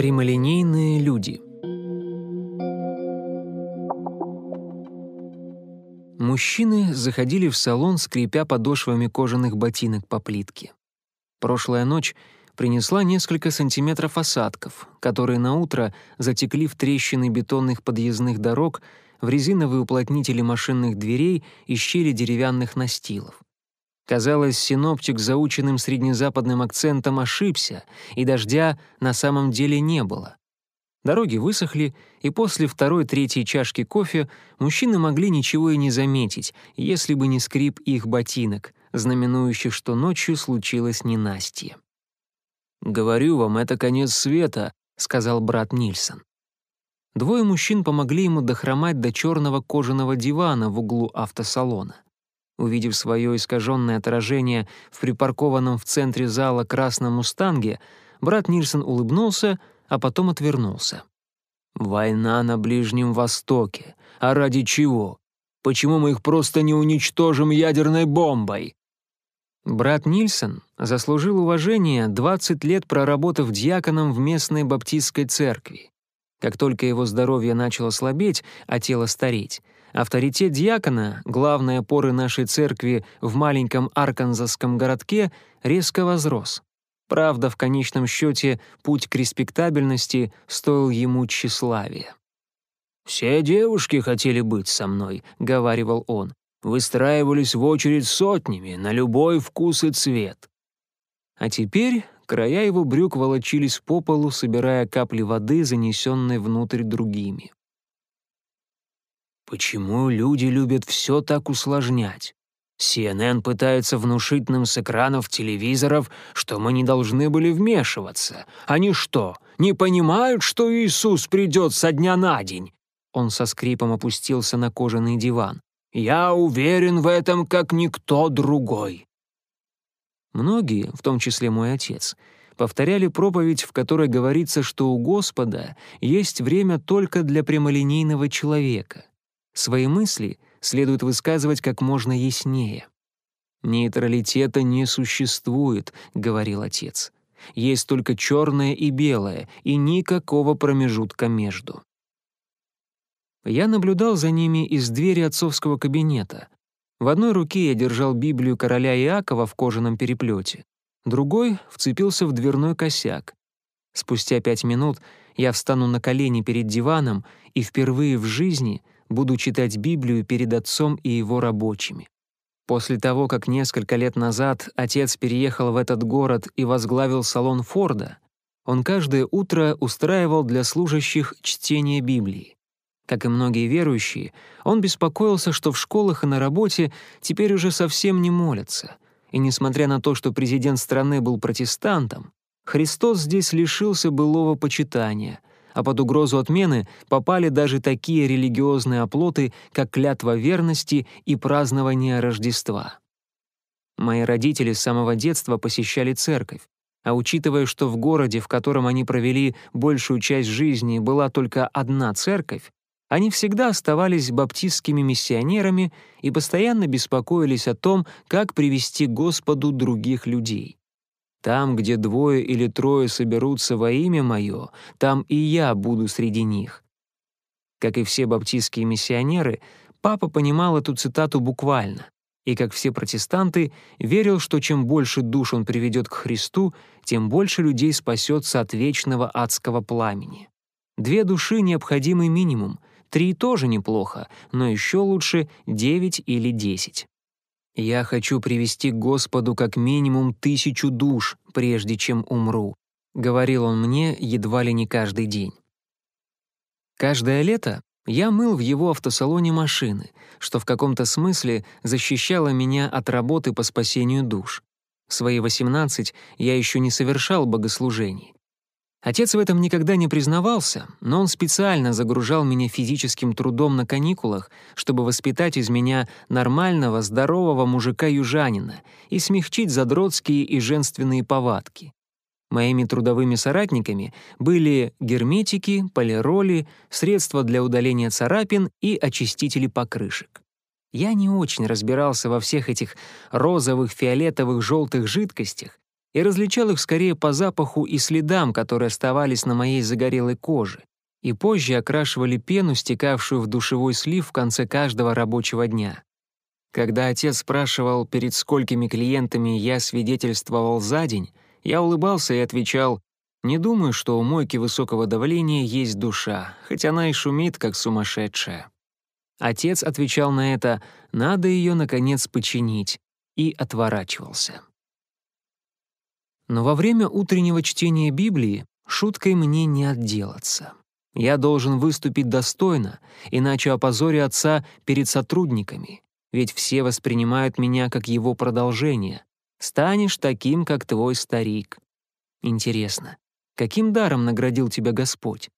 Прямолинейные люди. Мужчины заходили в салон, скрипя подошвами кожаных ботинок по плитке. Прошлая ночь принесла несколько сантиметров осадков, которые на утро затекли в трещины бетонных подъездных дорог, в резиновые уплотнители машинных дверей и щели деревянных настилов. Казалось, синоптик с заученным среднезападным акцентом ошибся, и дождя на самом деле не было. Дороги высохли, и после второй-третьей чашки кофе мужчины могли ничего и не заметить, если бы не скрип их ботинок, знаменующих, что ночью случилось ненастье. «Говорю вам, это конец света», — сказал брат Нильсон. Двое мужчин помогли ему дохромать до черного кожаного дивана в углу автосалона. Увидев свое искаженное отражение в припаркованном в центре зала красном «Мустанге», брат Нильсон улыбнулся, а потом отвернулся. «Война на Ближнем Востоке. А ради чего? Почему мы их просто не уничтожим ядерной бомбой?» Брат Нильсон заслужил уважение, 20 лет проработав диаконом в местной баптистской церкви. Как только его здоровье начало слабеть, а тело стареть, Авторитет диакона, главной опоры нашей церкви в маленьком арканзасском городке, резко возрос. Правда, в конечном счете путь к респектабельности стоил ему тщеславия. «Все девушки хотели быть со мной», — говаривал он. «Выстраивались в очередь сотнями, на любой вкус и цвет». А теперь края его брюк волочились по полу, собирая капли воды, занесенные внутрь другими. Почему люди любят все так усложнять? CNN пытается внушить нам с экранов телевизоров, что мы не должны были вмешиваться. Они что, не понимают, что Иисус придет со дня на день?» Он со скрипом опустился на кожаный диван. «Я уверен в этом, как никто другой». Многие, в том числе мой отец, повторяли проповедь, в которой говорится, что у Господа есть время только для прямолинейного человека. Свои мысли следует высказывать как можно яснее. «Нейтралитета не существует», — говорил отец. «Есть только черное и белое, и никакого промежутка между». Я наблюдал за ними из двери отцовского кабинета. В одной руке я держал Библию короля Иакова в кожаном переплете, другой вцепился в дверной косяк. Спустя пять минут я встану на колени перед диваном и впервые в жизни буду читать Библию перед отцом и его рабочими. После того, как несколько лет назад отец переехал в этот город и возглавил салон Форда, он каждое утро устраивал для служащих чтение Библии. Как и многие верующие, он беспокоился, что в школах и на работе теперь уже совсем не молятся. И несмотря на то, что президент страны был протестантом, Христос здесь лишился былого почитания — а под угрозу отмены попали даже такие религиозные оплоты, как клятва верности и празднование Рождества. Мои родители с самого детства посещали церковь, а учитывая, что в городе, в котором они провели большую часть жизни, была только одна церковь, они всегда оставались баптистскими миссионерами и постоянно беспокоились о том, как привести к Господу других людей. Там, где двое или трое соберутся во имя Мое, там и я буду среди них». Как и все баптистские миссионеры, папа понимал эту цитату буквально, и, как все протестанты, верил, что чем больше душ он приведет к Христу, тем больше людей спасется от вечного адского пламени. Две души — необходимый минимум, три тоже неплохо, но еще лучше девять или десять. Я хочу привести к Господу как минимум тысячу душ, прежде чем умру», — говорил он мне едва ли не каждый день. Каждое лето я мыл в его автосалоне машины, что в каком-то смысле защищало меня от работы по спасению душ. В свои 18 я еще не совершал богослужений. Отец в этом никогда не признавался, но он специально загружал меня физическим трудом на каникулах, чтобы воспитать из меня нормального, здорового мужика-южанина и смягчить задротские и женственные повадки. Моими трудовыми соратниками были герметики, полироли, средства для удаления царапин и очистители покрышек. Я не очень разбирался во всех этих розовых, фиолетовых, желтых жидкостях, и различал их скорее по запаху и следам, которые оставались на моей загорелой коже, и позже окрашивали пену, стекавшую в душевой слив в конце каждого рабочего дня. Когда отец спрашивал, перед сколькими клиентами я свидетельствовал за день, я улыбался и отвечал, «Не думаю, что у мойки высокого давления есть душа, хоть она и шумит, как сумасшедшая». Отец отвечал на это, «Надо ее, наконец, починить», и отворачивался. Но во время утреннего чтения Библии шуткой мне не отделаться. Я должен выступить достойно, иначе опозорю отца перед сотрудниками ведь все воспринимают меня как его продолжение. Станешь таким, как твой старик. Интересно, каким даром наградил тебя Господь?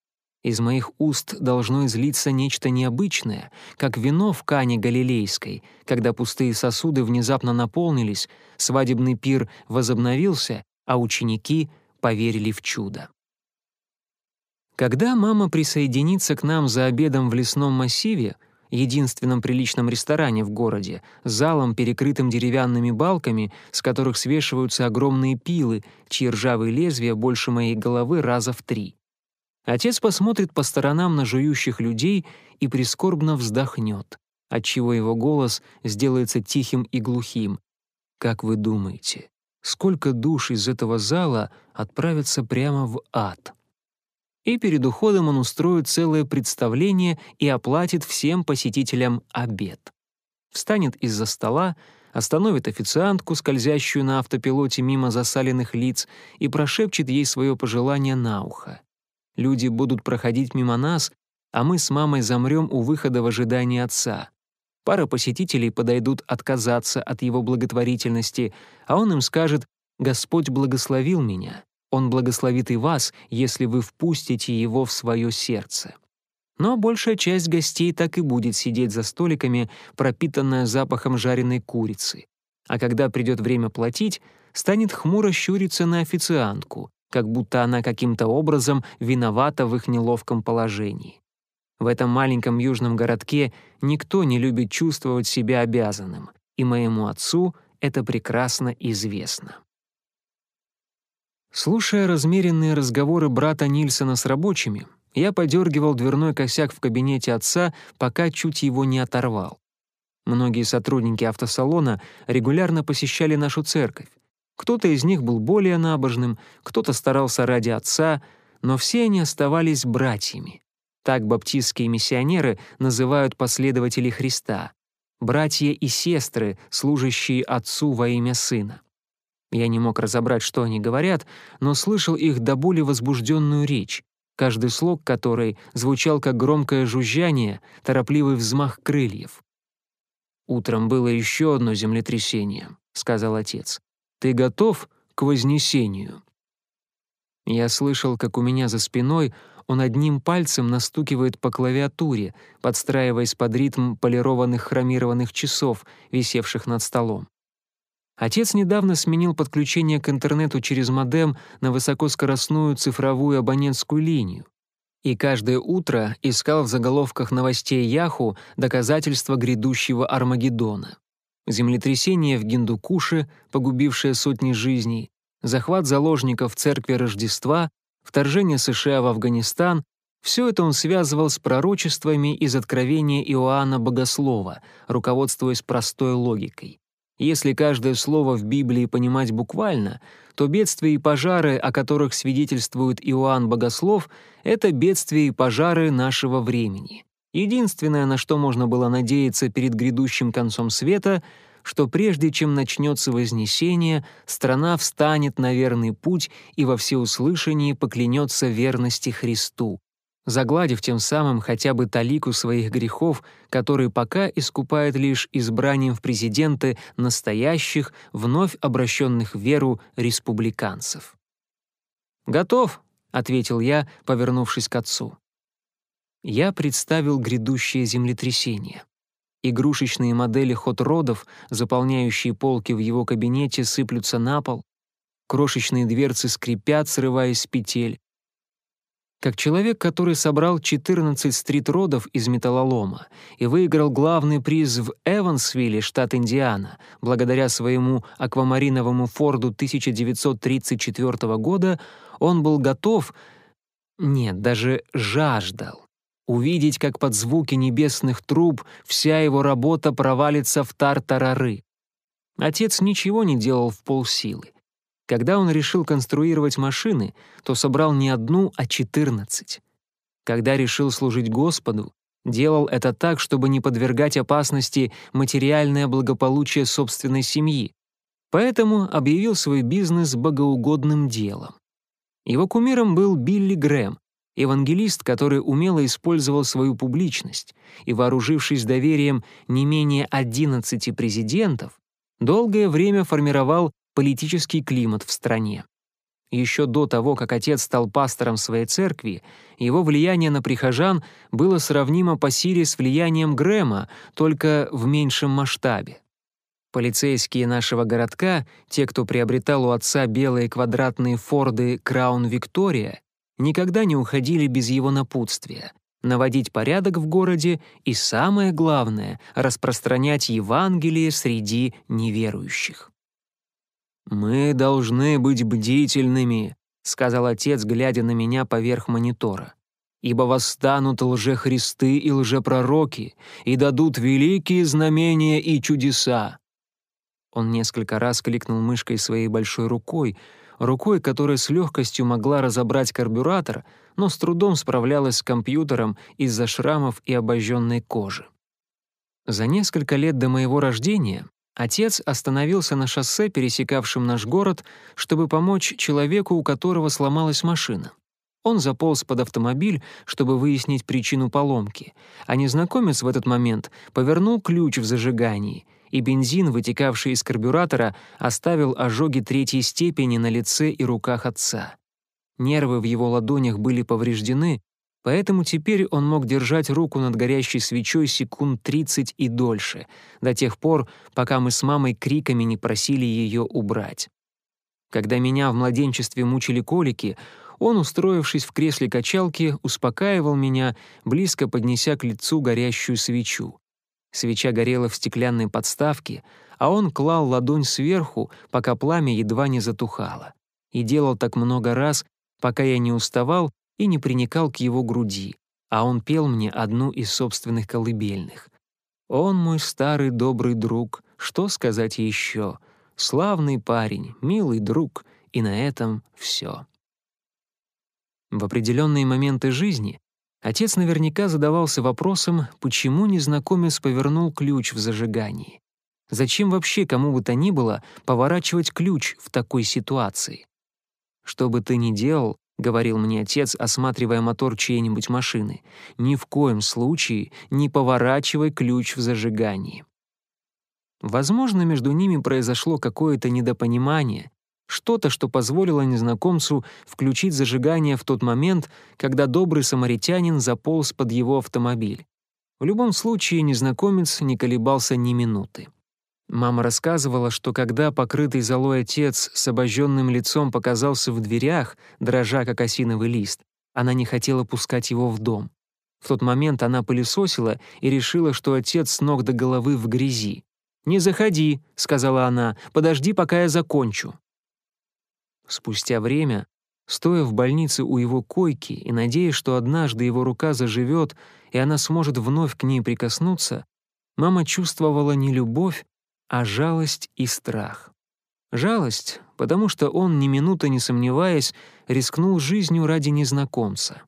Из моих уст должно излиться нечто необычное, как вино в Кане Галилейской, когда пустые сосуды внезапно наполнились, свадебный пир возобновился, а ученики поверили в чудо. Когда мама присоединится к нам за обедом в лесном массиве, единственном приличном ресторане в городе, залом, перекрытым деревянными балками, с которых свешиваются огромные пилы, чьи ржавые лезвия больше моей головы раза в три. Отец посмотрит по сторонам на жующих людей и прискорбно вздохнет, отчего его голос сделается тихим и глухим. Как вы думаете, сколько душ из этого зала отправятся прямо в ад? и перед уходом он устроит целое представление и оплатит всем посетителям обед. Встанет из-за стола, остановит официантку, скользящую на автопилоте мимо засаленных лиц, и прошепчет ей свое пожелание на ухо. Люди будут проходить мимо нас, а мы с мамой замрем у выхода в ожидании отца. Пара посетителей подойдут отказаться от его благотворительности, а он им скажет «Господь благословил меня». Он благословит и вас, если вы впустите его в свое сердце. Но большая часть гостей так и будет сидеть за столиками, пропитанная запахом жареной курицы. А когда придет время платить, станет хмуро щуриться на официантку, как будто она каким-то образом виновата в их неловком положении. В этом маленьком южном городке никто не любит чувствовать себя обязанным, и моему отцу это прекрасно известно. Слушая размеренные разговоры брата Нильсона с рабочими, я подергивал дверной косяк в кабинете отца, пока чуть его не оторвал. Многие сотрудники автосалона регулярно посещали нашу церковь. Кто-то из них был более набожным, кто-то старался ради отца, но все они оставались братьями. Так баптистские миссионеры называют последователей Христа. Братья и сестры, служащие отцу во имя сына. Я не мог разобрать, что они говорят, но слышал их до боли возбужденную речь, каждый слог которой звучал как громкое жужжание, торопливый взмах крыльев. «Утром было еще одно землетрясение», — сказал отец. «Ты готов к вознесению?» Я слышал, как у меня за спиной он одним пальцем настукивает по клавиатуре, подстраиваясь под ритм полированных хромированных часов, висевших над столом. Отец недавно сменил подключение к интернету через модем на высокоскоростную цифровую абонентскую линию. И каждое утро искал в заголовках новостей Яху доказательства грядущего Армагеддона. Землетрясение в Гиндукуше, погубившее сотни жизней, захват заложников в церкви Рождества, вторжение США в Афганистан — все это он связывал с пророчествами из откровения Иоанна Богослова, руководствуясь простой логикой. Если каждое слово в Библии понимать буквально, то бедствия и пожары, о которых свидетельствует Иоанн Богослов, это бедствия и пожары нашего времени. Единственное, на что можно было надеяться перед грядущим концом света, что прежде чем начнется Вознесение, страна встанет на верный путь и во всеуслышании поклянется верности Христу загладив тем самым хотя бы талику своих грехов, которые пока искупает лишь избранием в президенты настоящих, вновь обращенных в веру республиканцев. «Готов», — ответил я, повернувшись к отцу. Я представил грядущее землетрясение. Игрушечные модели хот-родов, заполняющие полки в его кабинете, сыплются на пол, крошечные дверцы скрипят, срываясь с петель, Как человек, который собрал 14 стрит-родов из металлолома и выиграл главный приз в Эвансвилле, штат Индиана, благодаря своему аквамариновому Форду 1934 года, он был готов, нет, даже жаждал, увидеть, как под звуки небесных труб вся его работа провалится в тартарары. Отец ничего не делал в полсилы. Когда он решил конструировать машины, то собрал не одну, а четырнадцать. Когда решил служить Господу, делал это так, чтобы не подвергать опасности материальное благополучие собственной семьи. Поэтому объявил свой бизнес богоугодным делом. Его кумиром был Билли Грэм, евангелист, который умело использовал свою публичность и, вооружившись доверием не менее 11 президентов, долгое время формировал политический климат в стране. Еще до того, как отец стал пастором своей церкви, его влияние на прихожан было сравнимо по силе с влиянием Грэма, только в меньшем масштабе. Полицейские нашего городка, те, кто приобретал у отца белые квадратные Форды Краун Виктория, никогда не уходили без его напутствия — наводить порядок в городе и, самое главное, распространять Евангелие среди неверующих. «Мы должны быть бдительными», — сказал отец, глядя на меня поверх монитора. «Ибо восстанут лжехристы и лжепророки и дадут великие знамения и чудеса». Он несколько раз кликнул мышкой своей большой рукой, рукой, которая с легкостью могла разобрать карбюратор, но с трудом справлялась с компьютером из-за шрамов и обожженной кожи. За несколько лет до моего рождения Отец остановился на шоссе, пересекавшем наш город, чтобы помочь человеку, у которого сломалась машина. Он заполз под автомобиль, чтобы выяснить причину поломки, а незнакомец в этот момент повернул ключ в зажигании, и бензин, вытекавший из карбюратора, оставил ожоги третьей степени на лице и руках отца. Нервы в его ладонях были повреждены, Поэтому теперь он мог держать руку над горящей свечой секунд 30 и дольше, до тех пор, пока мы с мамой криками не просили ее убрать. Когда меня в младенчестве мучили колики, он, устроившись в кресле качалки, успокаивал меня, близко поднеся к лицу горящую свечу. Свеча горела в стеклянной подставке, а он клал ладонь сверху, пока пламя едва не затухало. И делал так много раз, пока я не уставал и не приникал к его груди, а он пел мне одну из собственных колыбельных. «Он мой старый добрый друг, что сказать еще? Славный парень, милый друг, и на этом все». В определенные моменты жизни отец наверняка задавался вопросом, почему незнакомец повернул ключ в зажигании. Зачем вообще кому бы то ни было поворачивать ключ в такой ситуации? Что бы ты ни делал, — говорил мне отец, осматривая мотор чьей-нибудь машины, «ни в коем случае не поворачивай ключ в зажигании». Возможно, между ними произошло какое-то недопонимание, что-то, что позволило незнакомцу включить зажигание в тот момент, когда добрый самаритянин заполз под его автомобиль. В любом случае, незнакомец не колебался ни минуты. Мама рассказывала, что когда покрытый золой отец с обожженным лицом показался в дверях, дрожа как осиновый лист, она не хотела пускать его в дом. В тот момент она пылесосила и решила, что отец с ног до головы в грязи. «Не заходи», — сказала она, — «подожди, пока я закончу». Спустя время, стоя в больнице у его койки и надеясь, что однажды его рука заживет и она сможет вновь к ней прикоснуться, мама чувствовала не любовь, а жалость и страх. Жалость, потому что он, ни минуты не сомневаясь, рискнул жизнью ради незнакомца.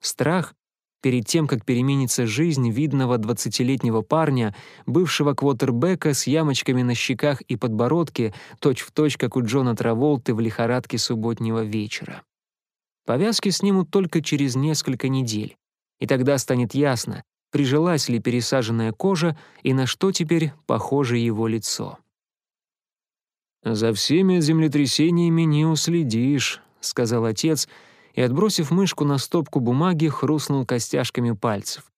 Страх перед тем, как переменится жизнь видного двадцатилетнего парня, бывшего квотербека с ямочками на щеках и подбородке, точь-в-точь, точь, как у Джона Траволты в лихорадке субботнего вечера. Повязки снимут только через несколько недель, и тогда станет ясно, прижилась ли пересаженная кожа и на что теперь похоже его лицо. «За всеми землетрясениями не уследишь», — сказал отец, и, отбросив мышку на стопку бумаги, хрустнул костяшками пальцев.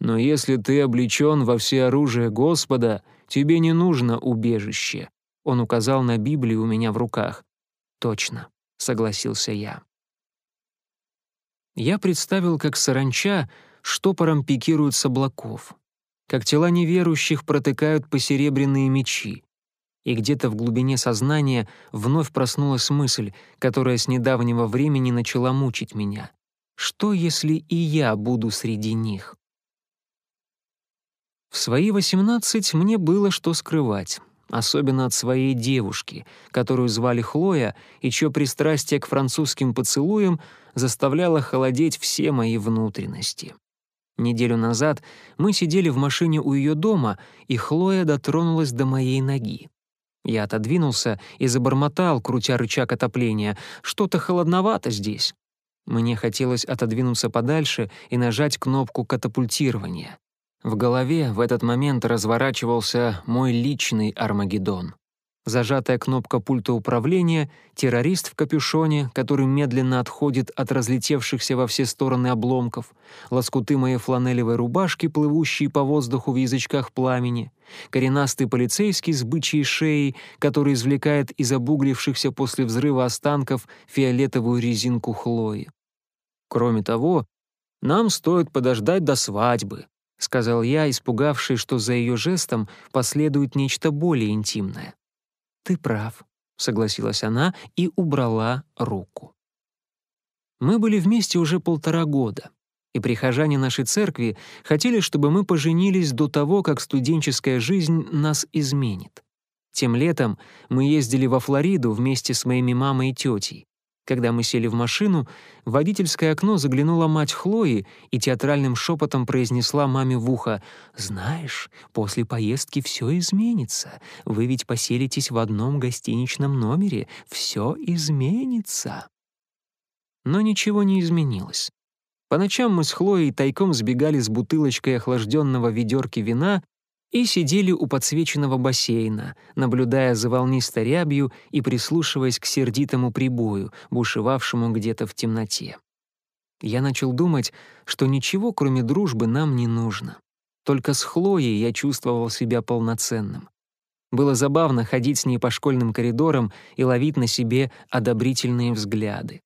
«Но если ты облечен во все оружие Господа, тебе не нужно убежище», — он указал на Библию у меня в руках. «Точно», — согласился я. Я представил, как саранча штопором пикируют с облаков, как тела неверующих протыкают посеребряные мечи, и где-то в глубине сознания вновь проснулась мысль, которая с недавнего времени начала мучить меня. Что, если и я буду среди них? В свои восемнадцать мне было что скрывать, особенно от своей девушки, которую звали Хлоя и чье пристрастие к французским поцелуям заставляло холодеть все мои внутренности. Неделю назад мы сидели в машине у ее дома, и Хлоя дотронулась до моей ноги. Я отодвинулся и забормотал, крутя рычаг отопления. «Что-то холодновато здесь». Мне хотелось отодвинуться подальше и нажать кнопку катапультирования. В голове в этот момент разворачивался мой личный Армагеддон. Зажатая кнопка пульта управления, террорист в капюшоне, который медленно отходит от разлетевшихся во все стороны обломков, лоскуты моей фланелевой рубашки, плывущие по воздуху в язычках пламени, коренастый полицейский с бычьей шеей, который извлекает из обуглившихся после взрыва останков фиолетовую резинку Хлои. Кроме того, нам стоит подождать до свадьбы, — сказал я, испугавшись, что за ее жестом последует нечто более интимное. «Ты прав», — согласилась она и убрала руку. Мы были вместе уже полтора года, и прихожане нашей церкви хотели, чтобы мы поженились до того, как студенческая жизнь нас изменит. Тем летом мы ездили во Флориду вместе с моими мамой и тетей. Когда мы сели в машину, в водительское окно заглянула мать Хлои и театральным шепотом произнесла маме в ухо «Знаешь, после поездки все изменится. Вы ведь поселитесь в одном гостиничном номере. Все изменится». Но ничего не изменилось. По ночам мы с Хлоей тайком сбегали с бутылочкой охлажденного ведерки вина и сидели у подсвеченного бассейна, наблюдая за волнистой рябью и прислушиваясь к сердитому прибою, бушевавшему где-то в темноте. Я начал думать, что ничего, кроме дружбы, нам не нужно. Только с Хлоей я чувствовал себя полноценным. Было забавно ходить с ней по школьным коридорам и ловить на себе одобрительные взгляды.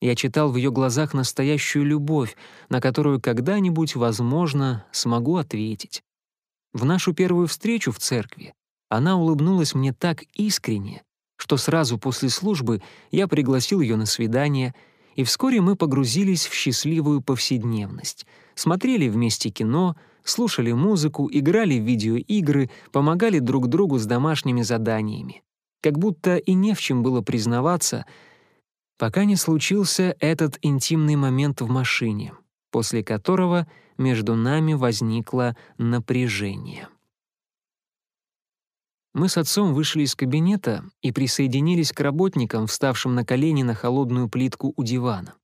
Я читал в ее глазах настоящую любовь, на которую когда-нибудь, возможно, смогу ответить. В нашу первую встречу в церкви она улыбнулась мне так искренне, что сразу после службы я пригласил ее на свидание, и вскоре мы погрузились в счастливую повседневность, смотрели вместе кино, слушали музыку, играли в видеоигры, помогали друг другу с домашними заданиями. Как будто и не в чем было признаваться, пока не случился этот интимный момент в машине, после которого — между нами возникло напряжение. Мы с отцом вышли из кабинета и присоединились к работникам, вставшим на колени на холодную плитку у дивана.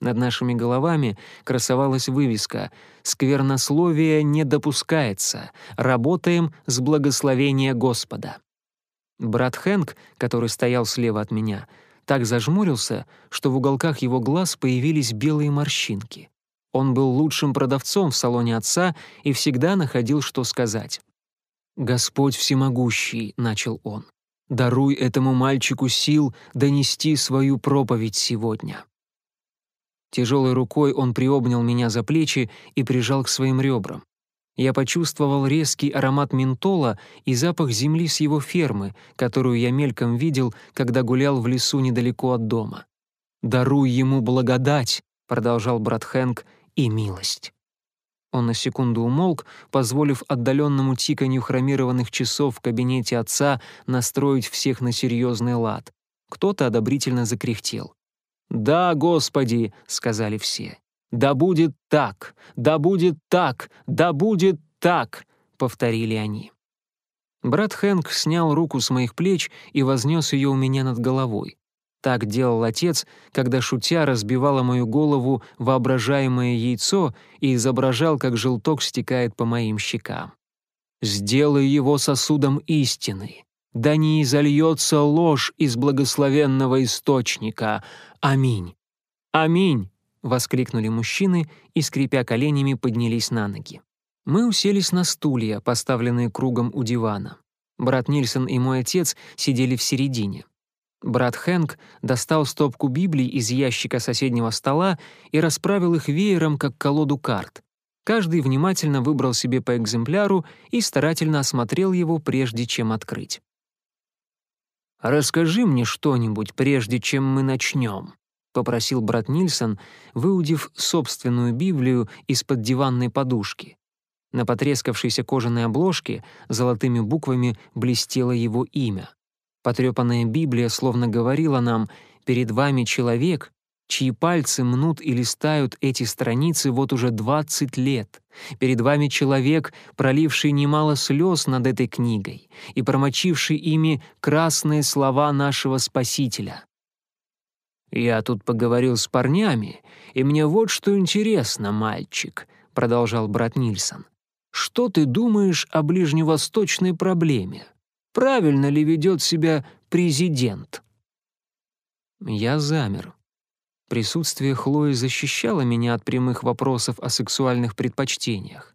Над нашими головами красовалась вывеска «Сквернословие не допускается. Работаем с благословения Господа». Брат Хэнк, который стоял слева от меня, так зажмурился, что в уголках его глаз появились белые морщинки. Он был лучшим продавцом в салоне отца и всегда находил, что сказать. «Господь всемогущий», — начал он, — «даруй этому мальчику сил донести свою проповедь сегодня». Тяжелой рукой он приобнял меня за плечи и прижал к своим ребрам. Я почувствовал резкий аромат ментола и запах земли с его фермы, которую я мельком видел, когда гулял в лесу недалеко от дома. «Даруй ему благодать», — продолжал брат Хэнк, и милость. Он на секунду умолк, позволив отдаленному тиканью хромированных часов в кабинете отца настроить всех на серьезный лад. Кто-то одобрительно закряхтел. «Да, Господи!» — сказали все. «Да будет так! Да будет так! Да будет так!» — повторили они. Брат Хэнк снял руку с моих плеч и вознес ее у меня над головой. Так делал отец, когда шутя разбивала мою голову воображаемое яйцо и изображал, как желток стекает по моим щекам. «Сделай его сосудом истины, да не изольется ложь из благословенного источника. Аминь! Аминь!» — воскликнули мужчины и, скрипя коленями, поднялись на ноги. Мы уселись на стулья, поставленные кругом у дивана. Брат Нильсон и мой отец сидели в середине. Брат Хэнк достал стопку Библий из ящика соседнего стола и расправил их веером, как колоду карт. Каждый внимательно выбрал себе по экземпляру и старательно осмотрел его, прежде чем открыть. «Расскажи мне что-нибудь, прежде чем мы начнем», — попросил брат Нильсон, выудив собственную Библию из-под диванной подушки. На потрескавшейся кожаной обложке золотыми буквами блестело его имя. Потрепанная Библия словно говорила нам «Перед вами человек, чьи пальцы мнут и листают эти страницы вот уже 20 лет. Перед вами человек, проливший немало слез над этой книгой и промочивший ими красные слова нашего Спасителя. «Я тут поговорил с парнями, и мне вот что интересно, мальчик», — продолжал брат Нильсон. «Что ты думаешь о ближневосточной проблеме?» правильно ли ведет себя президент. Я замер. Присутствие Хлои защищало меня от прямых вопросов о сексуальных предпочтениях.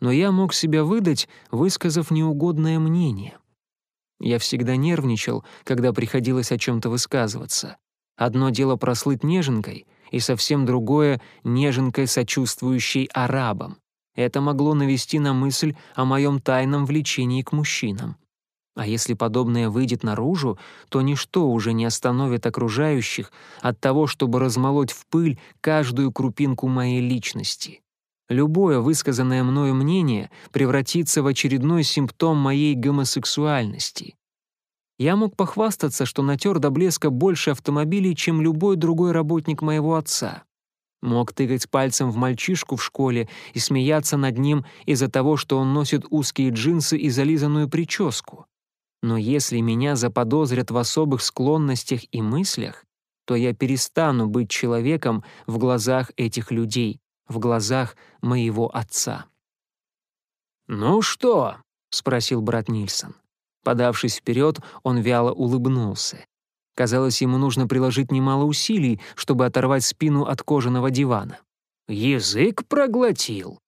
Но я мог себя выдать, высказав неугодное мнение. Я всегда нервничал, когда приходилось о чем-то высказываться. Одно дело прослыть неженкой, и совсем другое — неженкой, сочувствующей арабам. Это могло навести на мысль о моем тайном влечении к мужчинам. А если подобное выйдет наружу, то ничто уже не остановит окружающих от того, чтобы размолоть в пыль каждую крупинку моей личности. Любое высказанное мною мнение превратится в очередной симптом моей гомосексуальности. Я мог похвастаться, что натер до блеска больше автомобилей, чем любой другой работник моего отца. Мог тыкать пальцем в мальчишку в школе и смеяться над ним из-за того, что он носит узкие джинсы и зализанную прическу. Но если меня заподозрят в особых склонностях и мыслях, то я перестану быть человеком в глазах этих людей, в глазах моего отца. «Ну что?» — спросил брат Нильсон. Подавшись вперед, он вяло улыбнулся. Казалось, ему нужно приложить немало усилий, чтобы оторвать спину от кожаного дивана. «Язык проглотил»,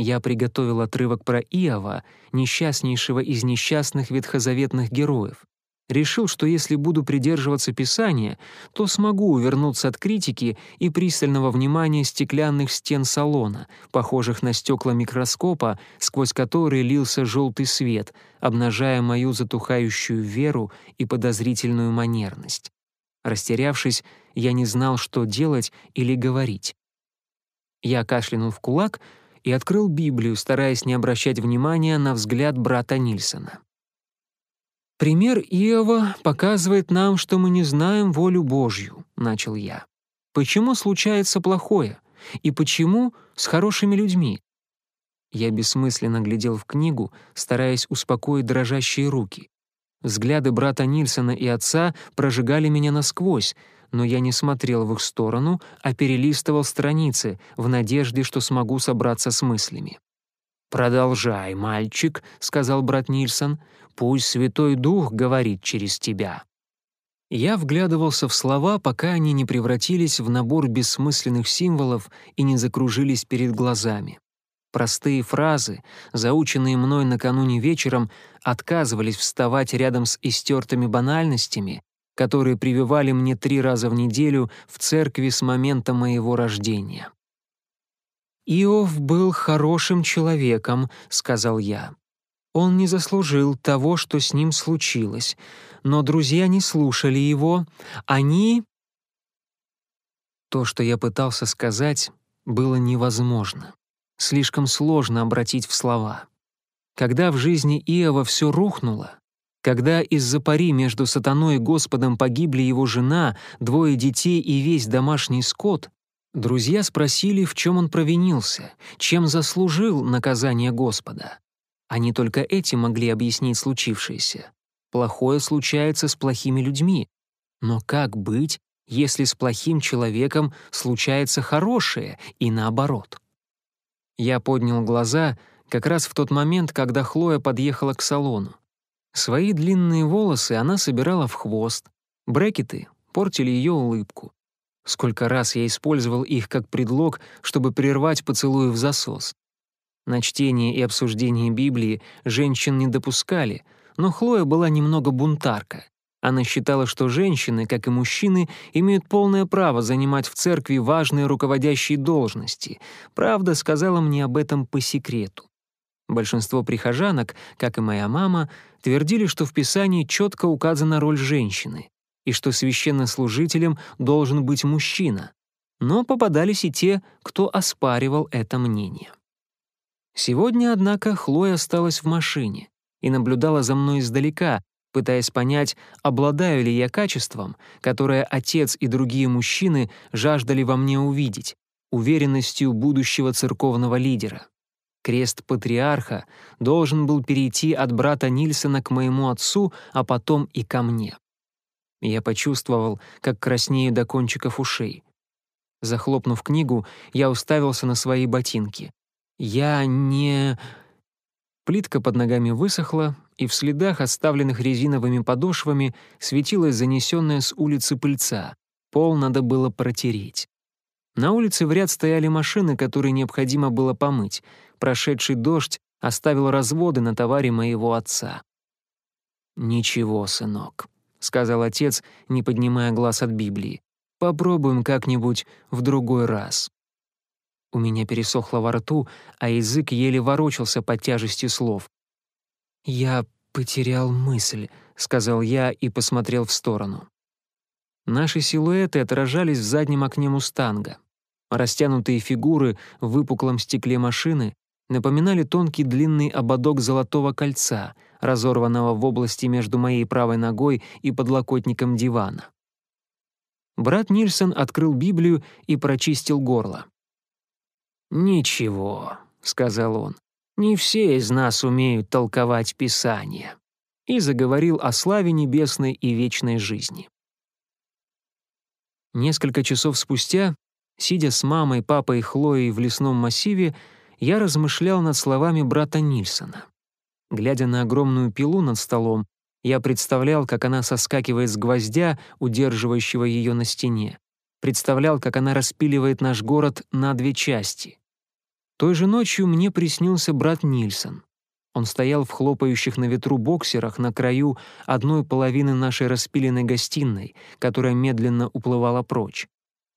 я приготовил отрывок про Иова, несчастнейшего из несчастных ветхозаветных героев. Решил, что если буду придерживаться Писания, то смогу увернуться от критики и пристального внимания стеклянных стен салона, похожих на стекла микроскопа, сквозь которые лился желтый свет, обнажая мою затухающую веру и подозрительную манерность. Растерявшись, я не знал, что делать или говорить. Я кашлянул в кулак — и открыл Библию, стараясь не обращать внимания на взгляд брата Нильсона. «Пример Иова показывает нам, что мы не знаем волю Божью», — начал я. «Почему случается плохое? И почему с хорошими людьми?» Я бессмысленно глядел в книгу, стараясь успокоить дрожащие руки. Взгляды брата Нильсона и отца прожигали меня насквозь, но я не смотрел в их сторону, а перелистывал страницы в надежде, что смогу собраться с мыслями. «Продолжай, мальчик», — сказал брат Нильсон, — «пусть Святой Дух говорит через тебя». Я вглядывался в слова, пока они не превратились в набор бессмысленных символов и не закружились перед глазами. Простые фразы, заученные мной накануне вечером, отказывались вставать рядом с истертыми банальностями, которые прививали мне три раза в неделю в церкви с момента моего рождения. «Иов был хорошим человеком», — сказал я. «Он не заслужил того, что с ним случилось, но друзья не слушали его. Они...» То, что я пытался сказать, было невозможно. Слишком сложно обратить в слова. Когда в жизни Иова все рухнуло, когда из-за пари между сатаной и Господом погибли его жена, двое детей и весь домашний скот, друзья спросили, в чем он провинился, чем заслужил наказание Господа. Они только этим могли объяснить случившееся. Плохое случается с плохими людьми. Но как быть, если с плохим человеком случается хорошее и наоборот? Я поднял глаза как раз в тот момент, когда Хлоя подъехала к салону. Свои длинные волосы она собирала в хвост. Брекеты портили ее улыбку. Сколько раз я использовал их как предлог, чтобы прервать поцелуй в засос. На чтение и обсуждение Библии женщин не допускали, но Хлоя была немного бунтарка. Она считала, что женщины, как и мужчины, имеют полное право занимать в церкви важные руководящие должности. Правда, сказала мне об этом по секрету. Большинство прихожанок, как и моя мама, твердили, что в Писании четко указана роль женщины и что священнослужителем должен быть мужчина. Но попадались и те, кто оспаривал это мнение. Сегодня, однако, Хлоя осталась в машине и наблюдала за мной издалека, пытаясь понять, обладаю ли я качеством, которое отец и другие мужчины жаждали во мне увидеть, уверенностью будущего церковного лидера. Крест патриарха должен был перейти от брата Нильсона к моему отцу, а потом и ко мне. Я почувствовал, как краснею до кончиков ушей. Захлопнув книгу, я уставился на свои ботинки. Я не... Плитка под ногами высохла, и в следах, оставленных резиновыми подошвами, светилась занесенная с улицы пыльца. Пол надо было протереть. На улице в ряд стояли машины, которые необходимо было помыть. Прошедший дождь оставил разводы на товаре моего отца. «Ничего, сынок», — сказал отец, не поднимая глаз от Библии. «Попробуем как-нибудь в другой раз». У меня пересохло во рту, а язык еле ворочался под тяжестью слов. «Я потерял мысль», — сказал я и посмотрел в сторону. Наши силуэты отражались в заднем окне «Мустанга». Растянутые фигуры в выпуклом стекле машины напоминали тонкий длинный ободок золотого кольца, разорванного в области между моей правой ногой и подлокотником дивана. Брат Нильсон открыл Библию и прочистил горло. «Ничего», — сказал он, — «не все из нас умеют толковать Писание», и заговорил о славе небесной и вечной жизни. Несколько часов спустя, сидя с мамой, папой и Хлоей в лесном массиве, я размышлял над словами брата Нильсона. Глядя на огромную пилу над столом, я представлял, как она соскакивает с гвоздя, удерживающего ее на стене. Представлял, как она распиливает наш город на две части. Той же ночью мне приснился брат Нильсон. Он стоял в хлопающих на ветру боксерах на краю одной половины нашей распиленной гостиной, которая медленно уплывала прочь.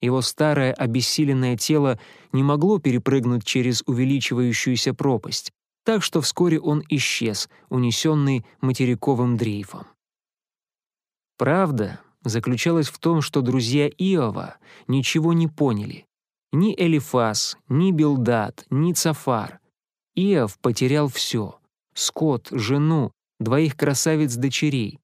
Его старое обессиленное тело не могло перепрыгнуть через увеличивающуюся пропасть, так что вскоре он исчез, унесенный материковым дрейфом. Правда заключалась в том, что друзья Иова ничего не поняли. Ни Элифас, ни Билдат, ни Цафар. Иов потерял все — скот, жену, двоих красавиц-дочерей.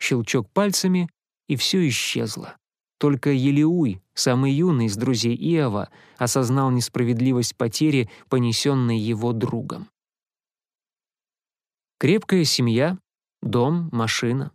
Щелчок пальцами, и все исчезло. Только Елеуй, самый юный из друзей Иова, осознал несправедливость потери, понесенной его другом. Крепкая семья, дом, машина.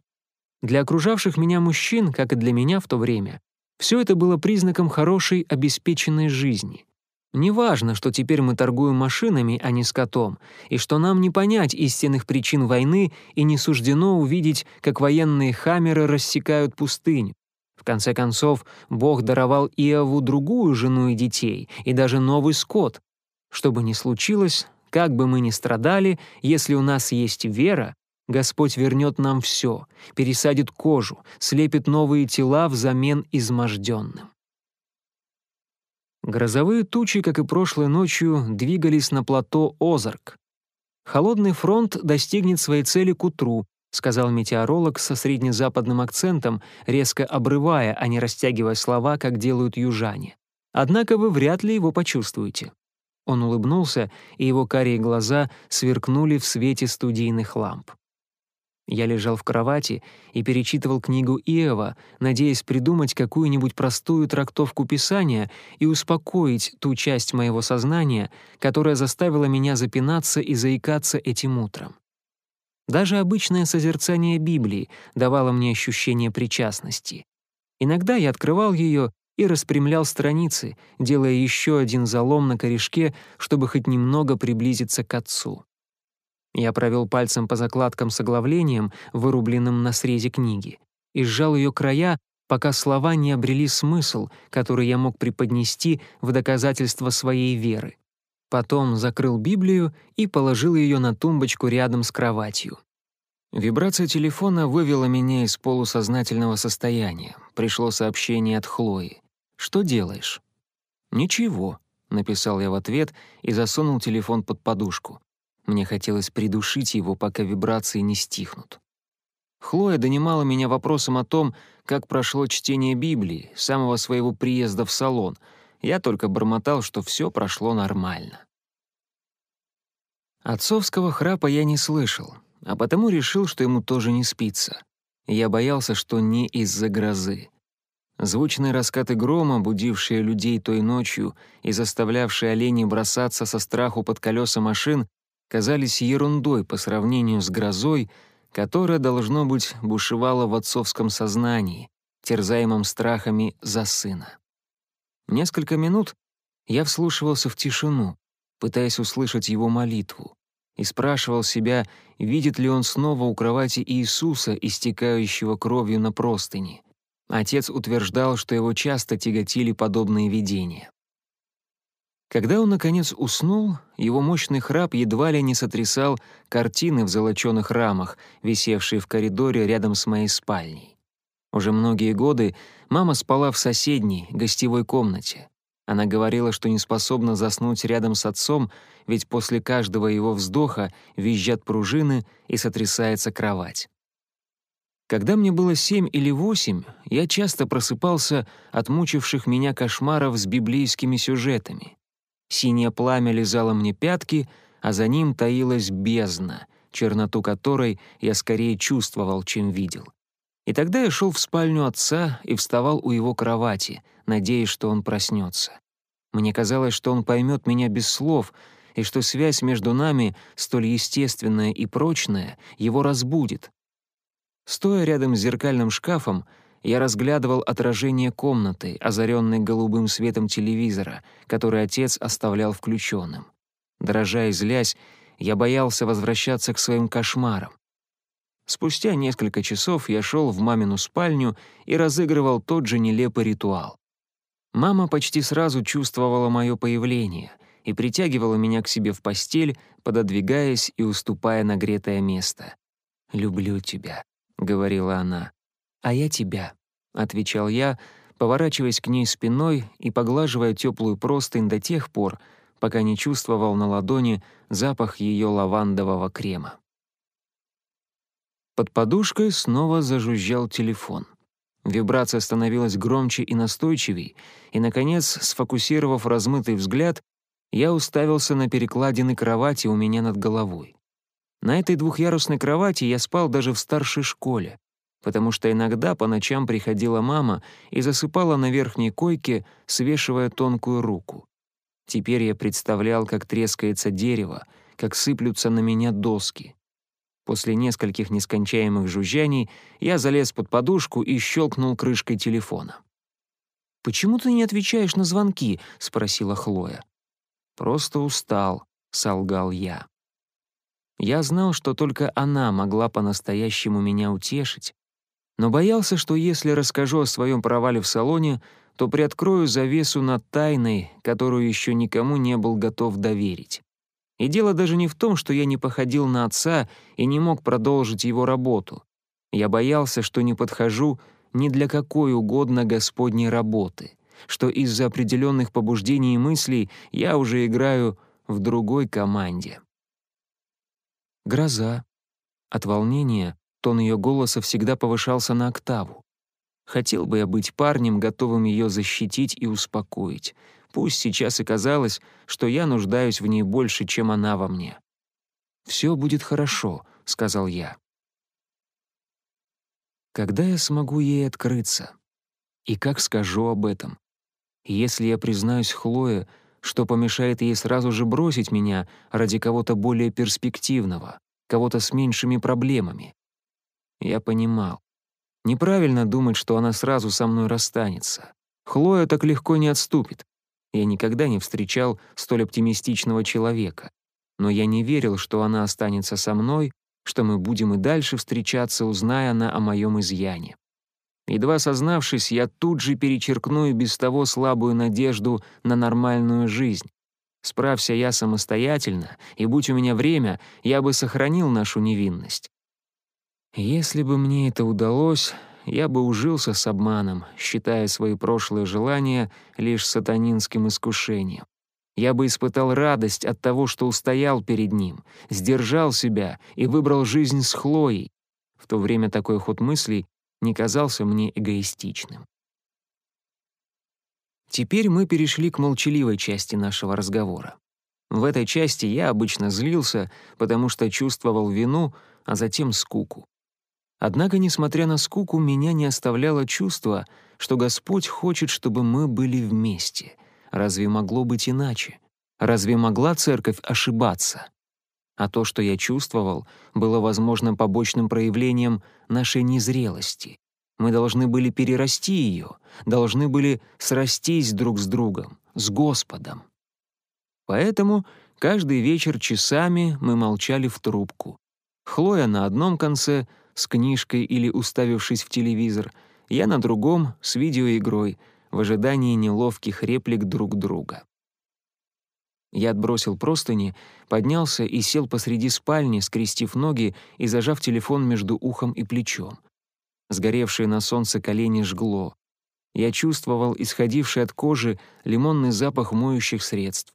Для окружавших меня мужчин, как и для меня в то время, все это было признаком хорошей, обеспеченной жизни. Неважно, что теперь мы торгуем машинами, а не скотом, и что нам не понять истинных причин войны и не суждено увидеть, как военные хаммеры рассекают пустыню. В конце концов, Бог даровал Иову другую жену и детей, и даже новый скот. Что бы ни случилось, как бы мы ни страдали, если у нас есть вера, Господь вернет нам все, пересадит кожу, слепит новые тела взамен изможденным. Грозовые тучи, как и прошлой ночью, двигались на плато Озарк. Холодный фронт достигнет своей цели к утру, сказал метеоролог со среднезападным акцентом, резко обрывая, а не растягивая слова, как делают южане. Однако вы вряд ли его почувствуете. Он улыбнулся, и его карие глаза сверкнули в свете студийных ламп. Я лежал в кровати и перечитывал книгу Иова, надеясь придумать какую-нибудь простую трактовку Писания и успокоить ту часть моего сознания, которая заставила меня запинаться и заикаться этим утром. Даже обычное созерцание Библии давало мне ощущение причастности. Иногда я открывал ее и распрямлял страницы, делая еще один залом на корешке, чтобы хоть немного приблизиться к Отцу. Я провел пальцем по закладкам с оглавлением, вырубленным на срезе книги, и сжал ее края, пока слова не обрели смысл, который я мог преподнести в доказательство своей веры. Потом закрыл Библию и положил ее на тумбочку рядом с кроватью. Вибрация телефона вывела меня из полусознательного состояния. Пришло сообщение от Хлои. «Что делаешь?» «Ничего», — написал я в ответ и засунул телефон под подушку. Мне хотелось придушить его, пока вибрации не стихнут. Хлоя донимала меня вопросом о том, как прошло чтение Библии, самого своего приезда в салон. Я только бормотал, что все прошло нормально. Отцовского храпа я не слышал а потому решил, что ему тоже не спится. Я боялся, что не из-за грозы. Звучные раскаты грома, будившие людей той ночью и заставлявшие оленей бросаться со страху под колеса машин, казались ерундой по сравнению с грозой, которая, должно быть, бушевала в отцовском сознании, терзаемом страхами за сына. Несколько минут я вслушивался в тишину, пытаясь услышать его молитву и спрашивал себя, видит ли он снова у кровати Иисуса, истекающего кровью на простыни. Отец утверждал, что его часто тяготили подобные видения. Когда он, наконец, уснул, его мощный храп едва ли не сотрясал картины в золочёных рамах, висевшие в коридоре рядом с моей спальней. Уже многие годы мама спала в соседней, гостевой комнате. Она говорила, что не способна заснуть рядом с отцом, ведь после каждого его вздоха визжат пружины и сотрясается кровать. Когда мне было семь или восемь, я часто просыпался от мучивших меня кошмаров с библейскими сюжетами. Синее пламя лизало мне пятки, а за ним таилась бездна, черноту которой я скорее чувствовал, чем видел. И тогда я шел в спальню отца и вставал у его кровати, надеясь, что он проснется. Мне казалось, что он поймет меня без слов, и что связь между нами, столь естественная и прочная, его разбудит. Стоя рядом с зеркальным шкафом, я разглядывал отражение комнаты, озаренной голубым светом телевизора, который отец оставлял включенным. Дрожа и злясь, я боялся возвращаться к своим кошмарам. Спустя несколько часов я шел в мамину спальню и разыгрывал тот же нелепый ритуал. Мама почти сразу чувствовала мое появление и притягивала меня к себе в постель, пододвигаясь и уступая нагретое место. «Люблю тебя», — говорила она. «А я тебя», — отвечал я, поворачиваясь к ней спиной и поглаживая теплую простынь до тех пор, пока не чувствовал на ладони запах ее лавандового крема. Под подушкой снова зажужжал телефон. Вибрация становилась громче и настойчивей, и, наконец, сфокусировав размытый взгляд, я уставился на перекладины кровати у меня над головой. На этой двухъярусной кровати я спал даже в старшей школе, потому что иногда по ночам приходила мама и засыпала на верхней койке, свешивая тонкую руку. Теперь я представлял, как трескается дерево, как сыплются на меня доски. После нескольких нескончаемых жужжаний я залез под подушку и щелкнул крышкой телефона. «Почему ты не отвечаешь на звонки?» — спросила Хлоя. «Просто устал», — солгал я. Я знал, что только она могла по-настоящему меня утешить, но боялся, что если расскажу о своем провале в салоне, то приоткрою завесу над тайной, которую еще никому не был готов доверить. И дело даже не в том, что я не походил на отца и не мог продолжить его работу. Я боялся, что не подхожу ни для какой угодно Господней работы, что из-за определенных побуждений и мыслей я уже играю в другой команде. Гроза. От волнения тон ее голоса всегда повышался на октаву. Хотел бы я быть парнем, готовым ее защитить и успокоить, Пусть сейчас и казалось, что я нуждаюсь в ней больше, чем она во мне. «Все будет хорошо», — сказал я. Когда я смогу ей открыться? И как скажу об этом? Если я признаюсь Хлое, что помешает ей сразу же бросить меня ради кого-то более перспективного, кого-то с меньшими проблемами? Я понимал. Неправильно думать, что она сразу со мной расстанется. Хлоя так легко не отступит. Я никогда не встречал столь оптимистичного человека. Но я не верил, что она останется со мной, что мы будем и дальше встречаться, узная она о моем изъяне. Едва сознавшись, я тут же перечеркну и без того слабую надежду на нормальную жизнь. Справься я самостоятельно, и будь у меня время, я бы сохранил нашу невинность. Если бы мне это удалось, я бы ужился с обманом, считая свои прошлые желания лишь сатанинским искушением. Я бы испытал радость от того, что устоял перед ним, сдержал себя и выбрал жизнь с Хлоей. В то время такой ход мыслей не казался мне эгоистичным. Теперь мы перешли к молчаливой части нашего разговора. В этой части я обычно злился, потому что чувствовал вину, а затем скуку. Однако, несмотря на скуку, меня не оставляло чувство, что Господь хочет, чтобы мы были вместе. Разве могло быть иначе? Разве могла церковь ошибаться? А то, что я чувствовал, было, возможно, побочным проявлением нашей незрелости. Мы должны были перерасти ее, должны были срастись друг с другом, с Господом. Поэтому каждый вечер часами мы молчали в трубку. Хлоя на одном конце с книжкой или уставившись в телевизор, я на другом с видеоигрой в ожидании неловких реплик друг друга. Я отбросил простыни, поднялся и сел посреди спальни, скрестив ноги и зажав телефон между ухом и плечом. Сгоревшие на солнце колени жгло. Я чувствовал исходивший от кожи лимонный запах моющих средств.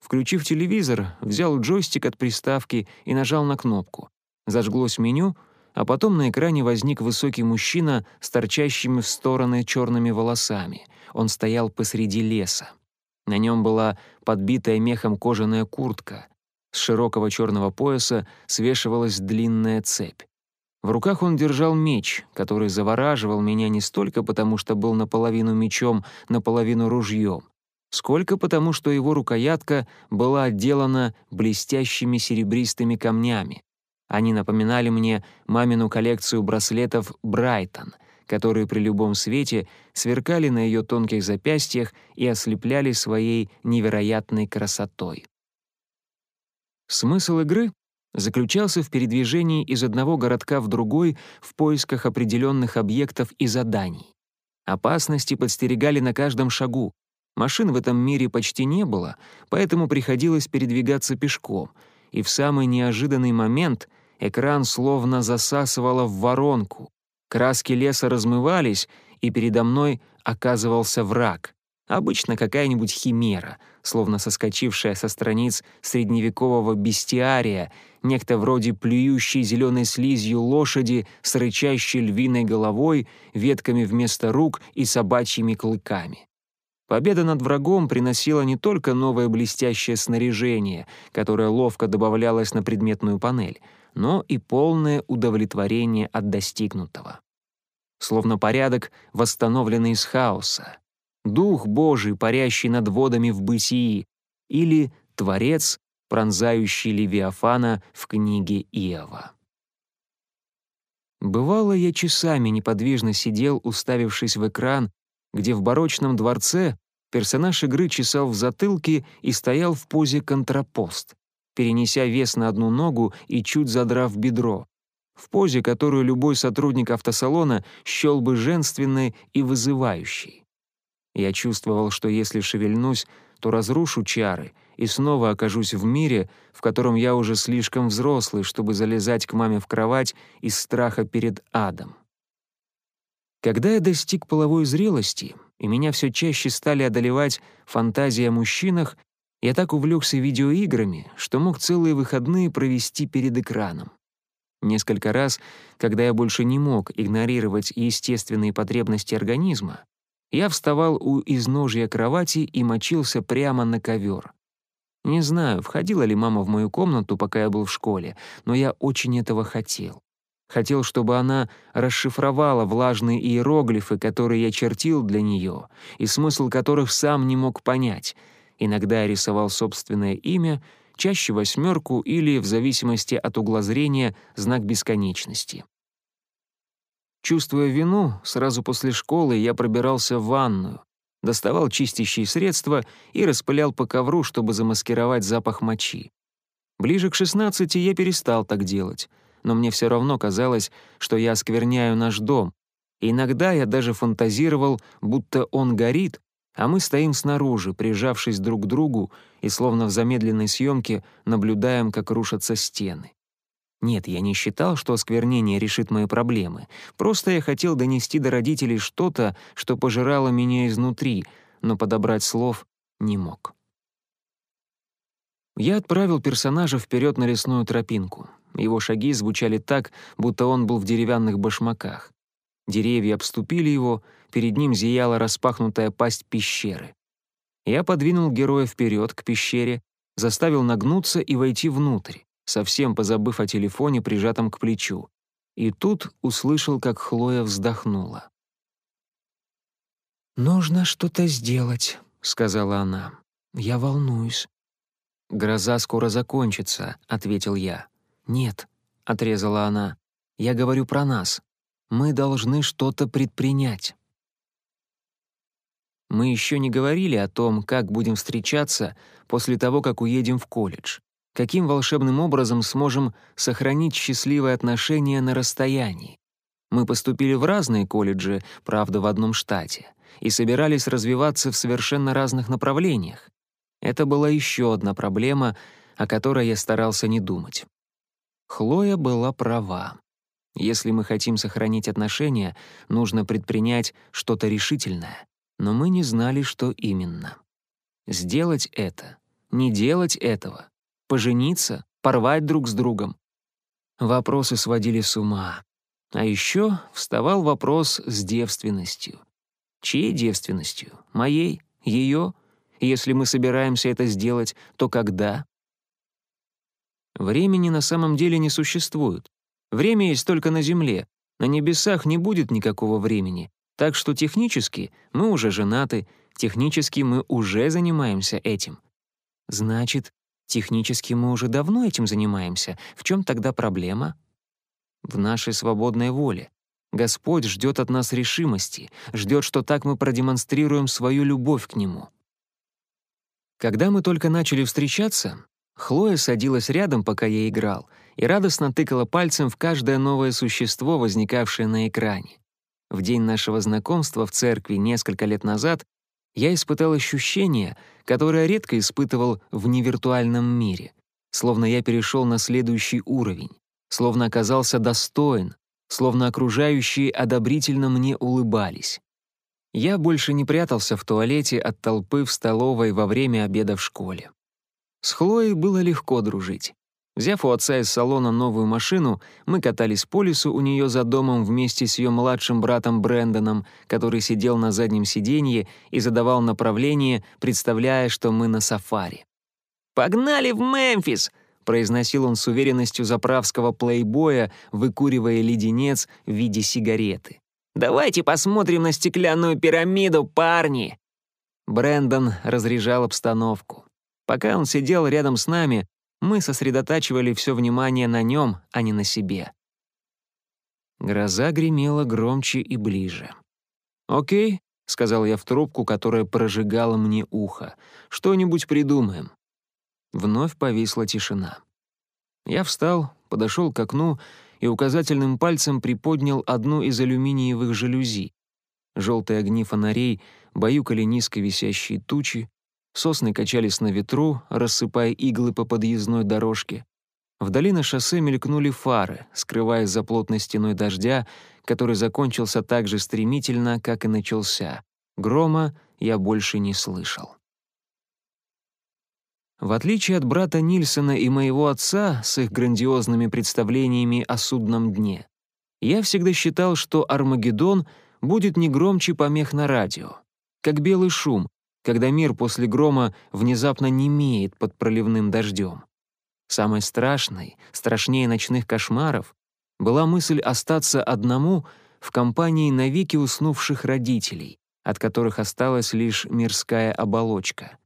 Включив телевизор, взял джойстик от приставки и нажал на кнопку. Зажглось меню, а потом на экране возник высокий мужчина с торчащими в стороны черными волосами. Он стоял посреди леса. На нем была подбитая мехом кожаная куртка. С широкого черного пояса свешивалась длинная цепь. В руках он держал меч, который завораживал меня не столько потому, что был наполовину мечом, наполовину ружьем, сколько потому, что его рукоятка была отделана блестящими серебристыми камнями. Они напоминали мне мамину коллекцию браслетов «Брайтон», которые при любом свете сверкали на ее тонких запястьях и ослепляли своей невероятной красотой. Смысл игры заключался в передвижении из одного городка в другой в поисках определенных объектов и заданий. Опасности подстерегали на каждом шагу, Машин в этом мире почти не было, поэтому приходилось передвигаться пешком, и в самый неожиданный момент экран словно засасывало в воронку. Краски леса размывались, и передо мной оказывался враг. Обычно какая-нибудь химера, словно соскочившая со страниц средневекового бестиария, некто вроде плюющей зеленой слизью лошади с рычащей львиной головой, ветками вместо рук и собачьими клыками. Победа над врагом приносила не только новое блестящее снаряжение, которое ловко добавлялось на предметную панель, но и полное удовлетворение от достигнутого. Словно порядок, восстановленный из хаоса. Дух Божий, парящий над водами в бытии, или Творец, пронзающий Левиафана в книге Иова. Бывало, я часами неподвижно сидел, уставившись в экран, где в барочном дворце персонаж игры чесал в затылке и стоял в позе контрапост, перенеся вес на одну ногу и чуть задрав бедро, в позе, которую любой сотрудник автосалона счел бы женственной и вызывающей. Я чувствовал, что если шевельнусь, то разрушу чары и снова окажусь в мире, в котором я уже слишком взрослый, чтобы залезать к маме в кровать из страха перед адом. Когда я достиг половой зрелости, и меня все чаще стали одолевать фантазии о мужчинах, я так увлекся видеоиграми, что мог целые выходные провести перед экраном. Несколько раз, когда я больше не мог игнорировать естественные потребности организма, я вставал у изножья кровати и мочился прямо на ковер. Не знаю, входила ли мама в мою комнату, пока я был в школе, но я очень этого хотел. Хотел, чтобы она расшифровала влажные иероглифы, которые я чертил для нее, и смысл которых сам не мог понять. Иногда я рисовал собственное имя, чаще восьмерку или, в зависимости от угла зрения, знак бесконечности. Чувствуя вину, сразу после школы я пробирался в ванную, доставал чистящие средства и распылял по ковру, чтобы замаскировать запах мочи. Ближе к 16 я перестал так делать — но мне все равно казалось, что я оскверняю наш дом. Иногда я даже фантазировал, будто он горит, а мы стоим снаружи, прижавшись друг к другу и словно в замедленной съемке наблюдаем, как рушатся стены. Нет, я не считал, что осквернение решит мои проблемы. Просто я хотел донести до родителей что-то, что пожирало меня изнутри, но подобрать слов не мог. Я отправил персонажа вперед на лесную тропинку. Его шаги звучали так, будто он был в деревянных башмаках. Деревья обступили его, перед ним зияла распахнутая пасть пещеры. Я подвинул героя вперед к пещере, заставил нагнуться и войти внутрь совсем позабыв о телефоне, прижатом к плечу. И тут услышал, как Хлоя вздохнула. «Нужно что-то сделать», — сказала она. «Я волнуюсь». «Гроза скоро закончится», — ответил я. «Нет», — отрезала она. «Я говорю про нас. Мы должны что-то предпринять». Мы еще не говорили о том, как будем встречаться после того, как уедем в колледж каким волшебным образом сможем сохранить счастливые отношения на расстоянии. Мы поступили в разные колледжи, правда, в одном штате, и собирались развиваться в совершенно разных направлениях. Это была еще одна проблема, о которой я старался не думать. Хлоя была права. Если мы хотим сохранить отношения, нужно предпринять что-то решительное, но мы не знали, что именно. Сделать это, не делать этого пожениться, порвать друг с другом. Вопросы сводили с ума. А еще вставал вопрос с девственностью. Чьей девственностью? Моей? Ее? Если мы собираемся это сделать, то когда? Времени на самом деле не существует. Время есть только на Земле. На небесах не будет никакого времени. Так что технически мы уже женаты, технически мы уже занимаемся этим. Значит, Технически мы уже давно этим занимаемся. В чем тогда проблема? В нашей свободной воле. Господь ждет от нас решимости, ждет, что так мы продемонстрируем свою любовь к Нему. Когда мы только начали встречаться, Хлоя садилась рядом, пока я играл, и радостно тыкала пальцем в каждое новое существо, возникавшее на экране. В день нашего знакомства в церкви несколько лет назад я испытал ощущение, которое редко испытывал в невиртуальном мире, словно я перешел на следующий уровень, словно оказался достоин, словно окружающие одобрительно мне улыбались. Я больше не прятался в туалете от толпы в столовой во время обеда в школе. С Хлоей было легко дружить. Взяв у отца из салона новую машину, мы катались по лесу у нее за домом вместе с ее младшим братом Брэндоном, который сидел на заднем сиденье и задавал направление, представляя, что мы на сафари. «Погнали в Мемфис!» — произносил он с уверенностью заправского плейбоя, выкуривая леденец в виде сигареты. «Давайте посмотрим на стеклянную пирамиду, парни!» Брэндон разряжал обстановку. Пока он сидел рядом с нами, мы сосредотачивали все внимание на нем, а не на себе. Гроза гремела громче и ближе. «Окей», — сказал я в трубку, которая прожигала мне ухо, — «что-нибудь придумаем». Вновь повисла тишина. Я встал, подошел к окну и указательным пальцем приподнял одну из алюминиевых жалюзи. Желтые огни фонарей баюкали низко висящие тучи, Сосны качались на ветру, рассыпая иглы по подъездной дорожке. Вдали на шоссе мелькнули фары, скрываясь за плотной стеной дождя, который закончился так же стремительно, как и начался. Грома я больше не слышал. В отличие от брата Нильсона и моего отца с их грандиозными представлениями о судном дне, я всегда считал, что Армагеддон будет не громче помех на радио, как белый шум, когда мир после грома внезапно немеет под проливным дождем. Самой страшной, страшнее ночных кошмаров, была мысль остаться одному в компании навеки уснувших родителей, от которых осталась лишь мирская оболочка.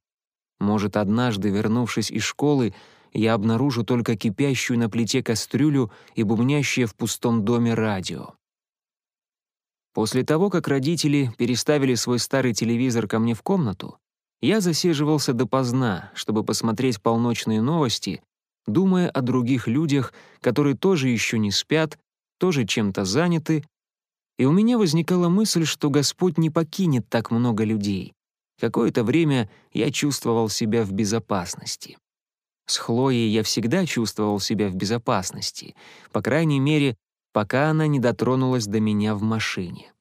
Может, однажды, вернувшись из школы, я обнаружу только кипящую на плите кастрюлю и бубнящее в пустом доме радио. После того, как родители переставили свой старый телевизор ко мне в комнату, я засиживался допоздна, чтобы посмотреть полночные новости, думая о других людях, которые тоже еще не спят, тоже чем-то заняты, и у меня возникала мысль, что Господь не покинет так много людей. Какое-то время я чувствовал себя в безопасности. С Хлоей я всегда чувствовал себя в безопасности, по крайней мере, пока она не дотронулась до меня в машине.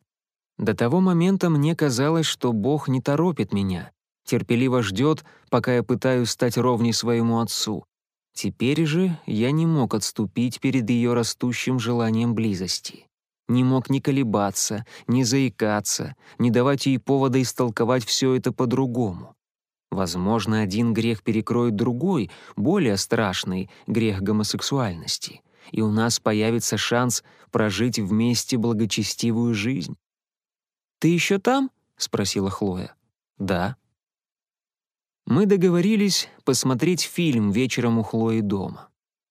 До того момента мне казалось, что Бог не торопит меня, терпеливо ждет, пока я пытаюсь стать ровней своему отцу. Теперь же я не мог отступить перед ее растущим желанием близости. Не мог ни колебаться, ни заикаться, ни давать ей повода истолковать все это по-другому. Возможно, один грех перекроет другой, более страшный грех гомосексуальности, и у нас появится шанс прожить вместе благочестивую жизнь. «Ты еще там?» — спросила Хлоя. «Да». Мы договорились посмотреть фильм вечером у Хлои дома.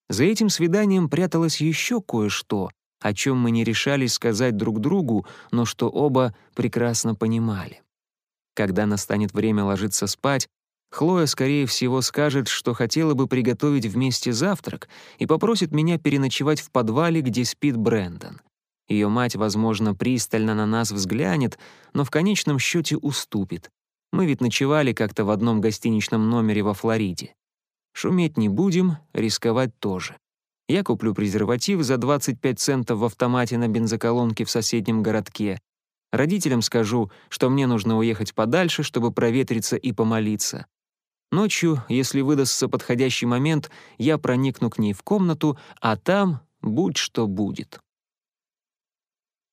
За этим свиданием пряталось еще кое-что, о чем мы не решались сказать друг другу, но что оба прекрасно понимали. Когда настанет время ложиться спать, Хлоя, скорее всего, скажет, что хотела бы приготовить вместе завтрак и попросит меня переночевать в подвале, где спит Брэндон. Ее мать, возможно, пристально на нас взглянет, но в конечном счете уступит. Мы ведь ночевали как-то в одном гостиничном номере во Флориде. Шуметь не будем, рисковать тоже. Я куплю презерватив за 25 центов в автомате на бензоколонке в соседнем городке. Родителям скажу, что мне нужно уехать подальше, чтобы проветриться и помолиться. Ночью, если выдастся подходящий момент, я проникну к ней в комнату, а там будь что будет.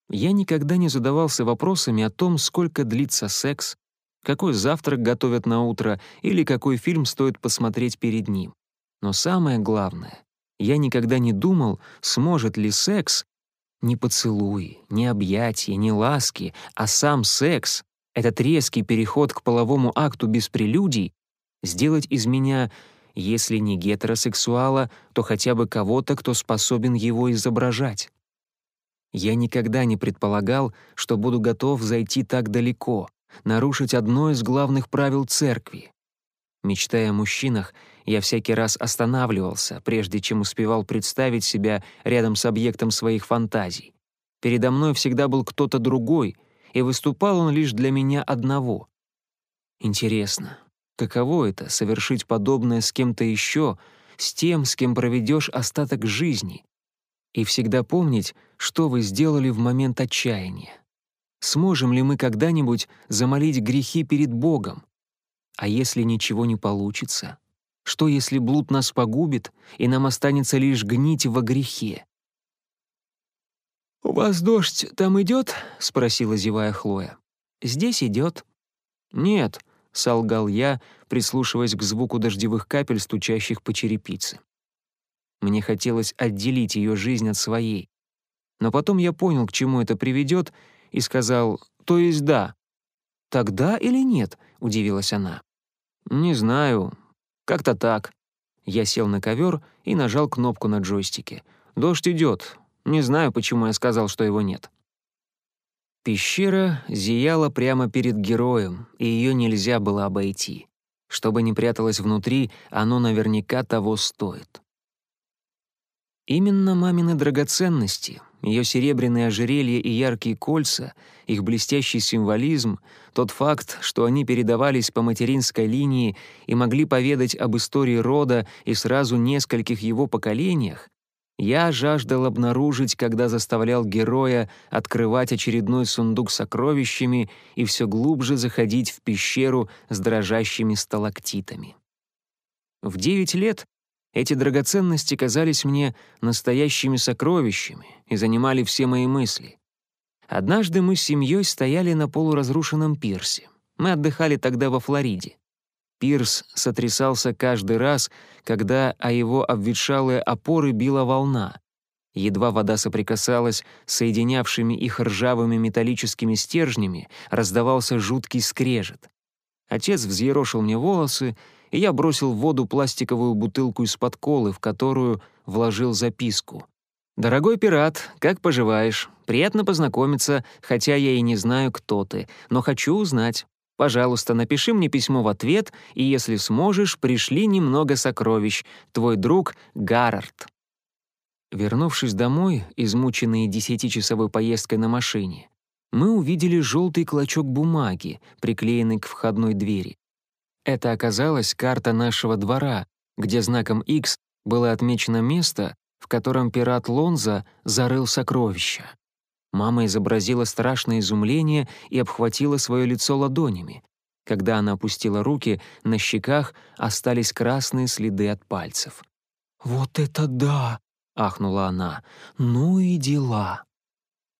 Я никогда не задавался вопросами о том, сколько длится секс, какой завтрак готовят на утро или какой фильм стоит посмотреть перед ним. Но самое главное, я никогда не думал, сможет ли секс, не поцелуи, не объятия, не ласки, а сам секс, этот резкий переход к половому акту без прелюдий, сделать из меня, если не гетеросексуала, то хотя бы кого-то, кто способен его изображать. Я никогда не предполагал, что буду готов зайти так далеко, нарушить одно из главных правил церкви. Мечтая о мужчинах, я всякий раз останавливался, прежде чем успевал представить себя рядом с объектом своих фантазий. Передо мной всегда был кто-то другой, и выступал он лишь для меня одного. Интересно, каково это — совершить подобное с кем-то еще, с тем, с кем проведешь остаток жизни? И всегда помнить, что вы сделали в момент отчаяния. Сможем ли мы когда-нибудь замолить грехи перед Богом? А если ничего не получится? Что, если блуд нас погубит, и нам останется лишь гнить во грехе? «У вас дождь там идет?» — спросила зевая Хлоя. «Здесь идет». «Нет», — солгал я, прислушиваясь к звуку дождевых капель, стучащих по черепице. Мне хотелось отделить ее жизнь от своей. Но потом я понял, к чему это приведет, и сказал «то есть да». «Тогда или нет?» — удивилась она. «Не знаю. Как-то так». Я сел на ковер и нажал кнопку на джойстике. «Дождь идет. Не знаю, почему я сказал, что его нет». Пещера зияла прямо перед героем, и ее нельзя было обойти. Что бы ни пряталось внутри, оно наверняка того стоит. Именно мамины драгоценности, ее серебряные ожерелья и яркие кольца, их блестящий символизм, тот факт, что они передавались по материнской линии и могли поведать об истории рода и сразу нескольких его поколениях, я жаждал обнаружить, когда заставлял героя открывать очередной сундук с сокровищами и все глубже заходить в пещеру с дрожащими сталактитами. В девять лет эти драгоценности казались мне настоящими сокровищами и занимали все мои мысли. Однажды мы с семьей стояли на полуразрушенном пирсе. Мы отдыхали тогда во Флориде. Пирс сотрясался каждый раз, когда о его обветшалые опоры била волна. Едва вода соприкасалась с соединявшими их ржавыми металлическими стержнями, раздавался жуткий скрежет. Отец взъерошил мне волосы, и я бросил в воду пластиковую бутылку из-под колы, в которую вложил записку. «Дорогой пират, как поживаешь? Приятно познакомиться, хотя я и не знаю, кто ты, но хочу узнать. Пожалуйста, напиши мне письмо в ответ, и если сможешь, пришли немного сокровищ. Твой друг Гаррард». Вернувшись домой, измученные десятичасовой поездкой на машине, мы увидели желтый клочок бумаги, приклеенный к входной двери. Это оказалась карта нашего двора, где знаком X было отмечено место, в котором пират Лонза зарыл сокровища. Мама изобразила страшное изумление и обхватила свое лицо ладонями. Когда она опустила руки, на щеках остались красные следы от пальцев. «Вот это да!» — ахнула она. «Ну и дела!»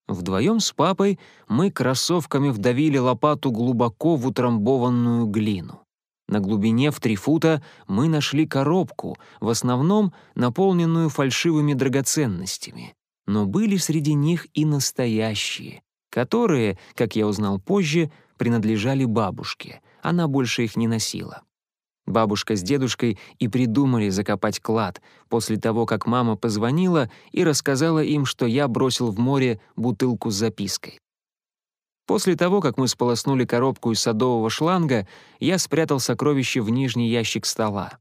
Вдвоем с папой мы кроссовками вдавили лопату глубоко в утрамбованную глину. На глубине в три фута мы нашли коробку, в основном наполненную фальшивыми драгоценностями. Но были среди них и настоящие, которые, как я узнал позже, принадлежали бабушке. Она больше их не носила. Бабушка с дедушкой и придумали закопать клад после того, как мама позвонила и рассказала им, что я бросил в море бутылку с запиской. После того, как мы сполоснули коробку из садового шланга, я спрятал сокровище в нижний ящик стола.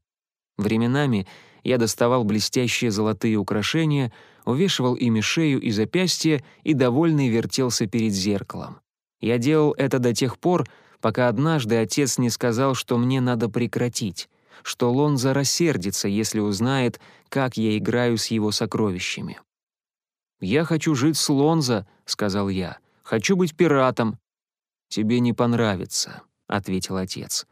Временами я доставал блестящие золотые украшения, увешивал ими шею и запястье и довольный вертелся перед зеркалом. Я делал это до тех пор, пока однажды отец не сказал, что мне надо прекратить, что Лонза рассердится, если узнает, как я играю с его сокровищами. «Я хочу жить с Лонза», — сказал я. «Хочу быть пиратом». «Тебе не понравится», — ответил отец.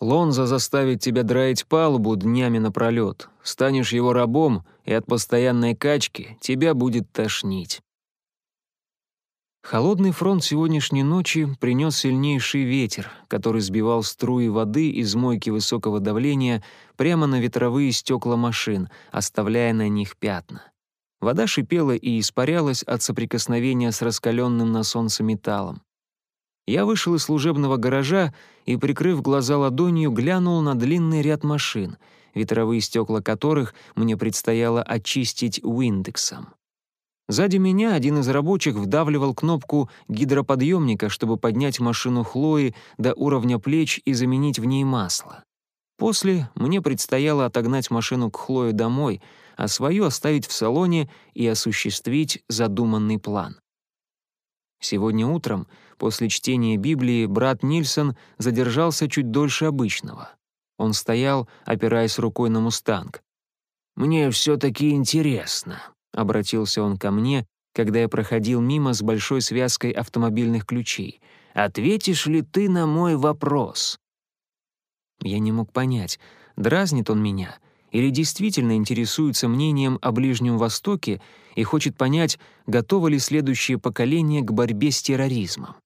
«Лонза заставит тебя драить палубу днями напролёт. Станешь его рабом, и от постоянной качки тебя будет тошнить». Холодный фронт сегодняшней ночи принес сильнейший ветер, который сбивал струи воды из мойки высокого давления прямо на ветровые стекла машин, оставляя на них пятна. Вода шипела и испарялась от соприкосновения с раскаленным на солнце металлом. Я вышел из служебного гаража и, прикрыв глаза ладонью, глянул на длинный ряд машин, ветровые стекла которых мне предстояло очистить Уиндексом. Сзади меня один из рабочих вдавливал кнопку гидроподъемника, чтобы поднять машину Хлои до уровня плеч и заменить в ней масло. После мне предстояло отогнать машину к Хлое домой, а свою оставить в салоне и осуществить задуманный план. Сегодня утром, после чтения Библии, брат Нильсон задержался чуть дольше обычного. Он стоял, опираясь рукой на мустанг. «Мне все-таки интересно», — обратился он ко мне, когда я проходил мимо с большой связкой автомобильных ключей. «Ответишь ли ты на мой вопрос?» Я не мог понять, дразнит он меня или действительно интересуется мнением о Ближнем Востоке и хочет понять, готово ли следующее поколение к борьбе с терроризмом.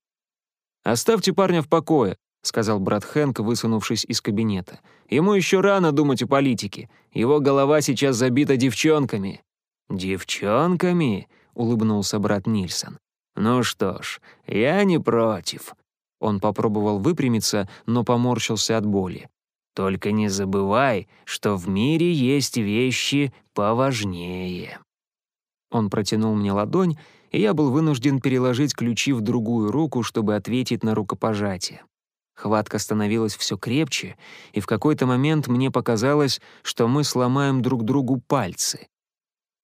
«Оставьте парня в покое», — сказал брат Хэнк, высунувшись из кабинета. «Ему еще рано думать о политике. Его голова сейчас забита девчонками». «Девчонками?» — улыбнулся брат Нильсон. «Ну что ж, я не против». Он попробовал выпрямиться, но поморщился от боли. «Только не забывай, что в мире есть вещи поважнее». Он протянул мне ладонь, и я был вынужден переложить ключи в другую руку, чтобы ответить на рукопожатие. Хватка становилась все крепче, и в какой-то момент мне показалось, что мы сломаем друг другу пальцы.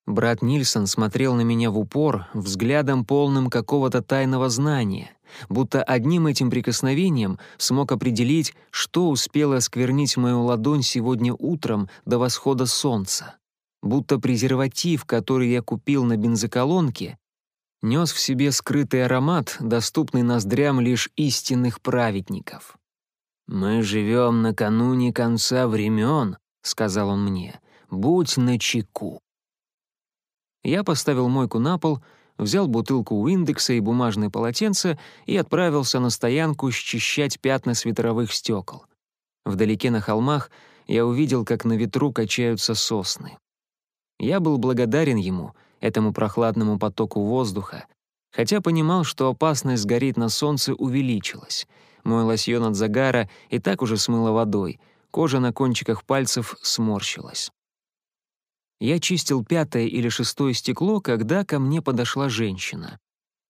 Брат Нильсон смотрел на меня в упор, взглядом полным какого-то тайного знания, будто одним этим прикосновением смог определить, что успело осквернить мою ладонь сегодня утром до восхода солнца. Будто презерватив, который я купил на бензоколонке, нес в себе скрытый аромат, доступный ноздрям лишь истинных праведников. «Мы живем накануне конца времен», — сказал он мне, — «будь начеку». Я поставил мойку на пол, взял бутылку Уиндекса и бумажное полотенце и отправился на стоянку счищать пятна с ветровых стекол. Вдалеке на холмах я увидел, как на ветру качаются сосны. Я был благодарен ему, этому прохладному потоку воздуха, хотя понимал, что опасность сгореть на солнце увеличилась. Мой лосьон от загара и так уже смыло водой, кожа на кончиках пальцев сморщилась. Я чистил пятое или шестое стекло, когда ко мне подошла женщина.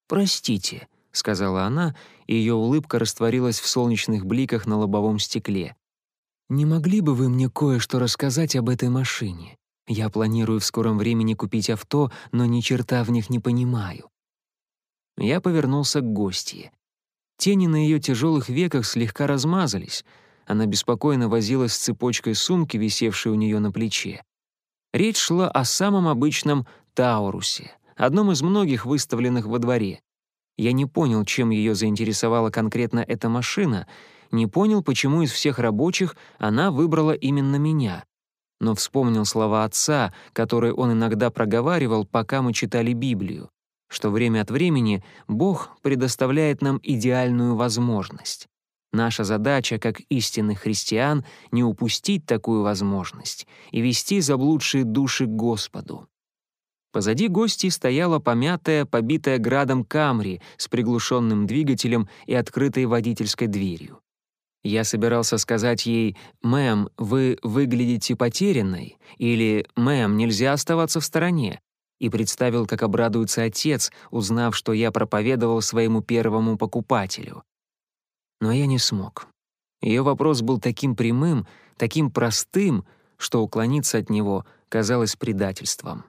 «Простите», — сказала она, и ее улыбка растворилась в солнечных бликах на лобовом стекле. «Не могли бы вы мне кое-что рассказать об этой машине? Я планирую в скором времени купить авто, но ни черта в них не понимаю». Я повернулся к гостье. Тени на ее тяжелых веках слегка размазались. Она беспокойно возилась с цепочкой сумки, висевшей у нее на плече. Речь шла о самом обычном Таурусе, одном из многих выставленных во дворе. Я не понял, чем ее заинтересовала конкретно эта машина, не понял, почему из всех рабочих она выбрала именно меня. Но вспомнил слова отца, которые он иногда проговаривал, пока мы читали Библию, что время от времени Бог предоставляет нам идеальную возможность. Наша задача, как истинных христиан, не упустить такую возможность и вести заблудшие души к Господу. Позади гостей стояла помятая, побитая градом Камри с приглушенным двигателем и открытой водительской дверью. Я собирался сказать ей «Мэм, вы выглядите потерянной» или «Мэм, нельзя оставаться в стороне», и представил, как обрадуется отец, узнав, что я проповедовал своему первому покупателю. Но я не смог. Ее вопрос был таким прямым, таким простым, что уклониться от него казалось предательством.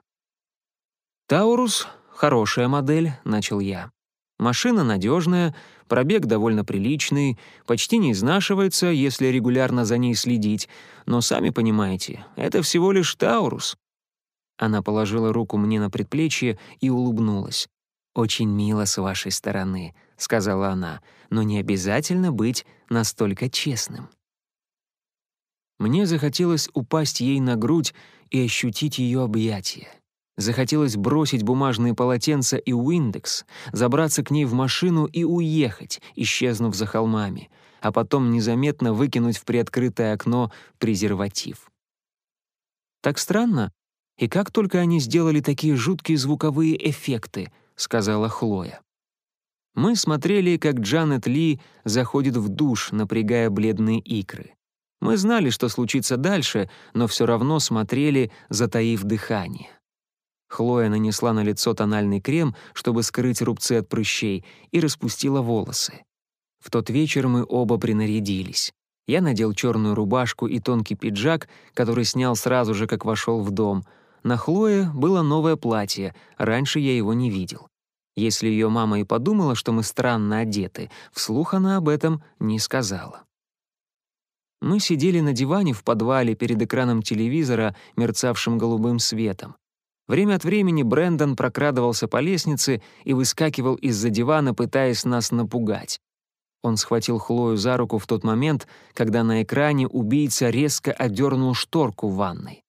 «Таурус — хорошая модель», — начал я. «Машина надежная, пробег довольно приличный, почти не изнашивается, если регулярно за ней следить, но сами понимаете, это всего лишь Таурус». Она положила руку мне на предплечье и улыбнулась. «Очень мило с вашей стороны», — сказала она, «но не обязательно быть настолько честным». Мне захотелось упасть ей на грудь и ощутить ее объятия. Захотелось бросить бумажные полотенца и Уиндекс, забраться к ней в машину и уехать, исчезнув за холмами, а потом незаметно выкинуть в приоткрытое окно презерватив. Так странно, и как только они сделали такие жуткие звуковые эффекты, сказала Хлоя. Мы смотрели, как Джанет Ли заходит в душ, напрягая бледные икры. Мы знали, что случится дальше, но все равно смотрели, затаив дыхание. Хлоя нанесла на лицо тональный крем, чтобы скрыть рубцы от прыщей, и распустила волосы. В тот вечер мы оба принарядились. Я надел черную рубашку и тонкий пиджак, который снял сразу же, как вошел в дом. На Хлое было новое платье, раньше я его не видел. Если ее мама и подумала, что мы странно одеты, вслух она об этом не сказала. Мы сидели на диване в подвале перед экраном телевизора, мерцавшим голубым светом. Время от времени Брэндон прокрадывался по лестнице и выскакивал из-за дивана, пытаясь нас напугать. Он схватил Хлою за руку в тот момент, когда на экране убийца резко отдернул шторку в ванной.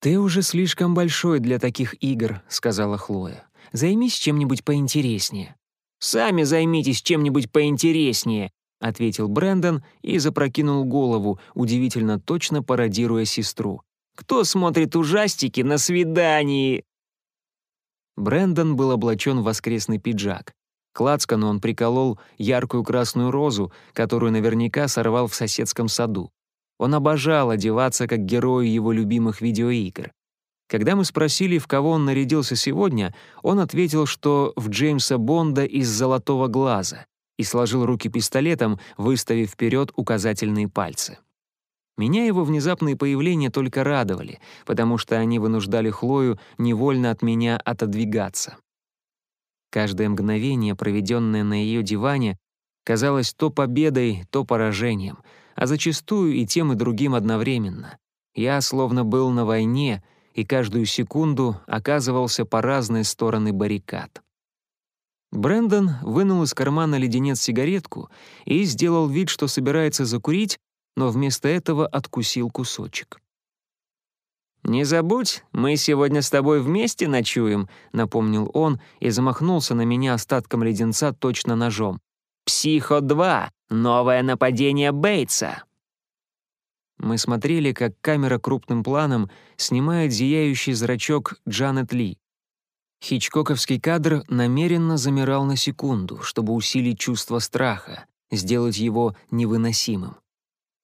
«Ты уже слишком большой для таких игр», — сказала Хлоя. Займись чем-нибудь поинтереснее». «Сами займитесь чем-нибудь поинтереснее», — ответил Брэндон и запрокинул голову, удивительно точно пародируя сестру. «Кто смотрит ужастики на свидании?» Брэндон был облачен в воскресный пиджак. К лацкану он приколол яркую красную розу, которую наверняка сорвал в соседском саду. Он обожал одеваться как герой его любимых видеоигр. Когда мы спросили, в кого он нарядился сегодня, он ответил, что в Джеймса Бонда из «Золотого глаза» и сложил руки пистолетом, выставив вперед указательные пальцы. Меня его внезапные появления только радовали, потому что они вынуждали Хлою невольно от меня отодвигаться. Каждое мгновение, проведенное на ее диване, казалось то победой, то поражением, а зачастую и тем, и другим одновременно. Я словно был на войне — и каждую секунду оказывался по разные стороны баррикад. Брэндон вынул из кармана леденец сигаретку и сделал вид, что собирается закурить, но вместо этого откусил кусочек. «Не забудь, мы сегодня с тобой вместе ночуем», — напомнил он и замахнулся на меня остатком леденца точно ножом. «Психо-2! Новое нападение Бейтса!» Мы смотрели, как камера крупным планом снимает зияющий зрачок Джанет Ли. Хичкоковский кадр намеренно замирал на секунду, чтобы усилить чувство страха, сделать его невыносимым.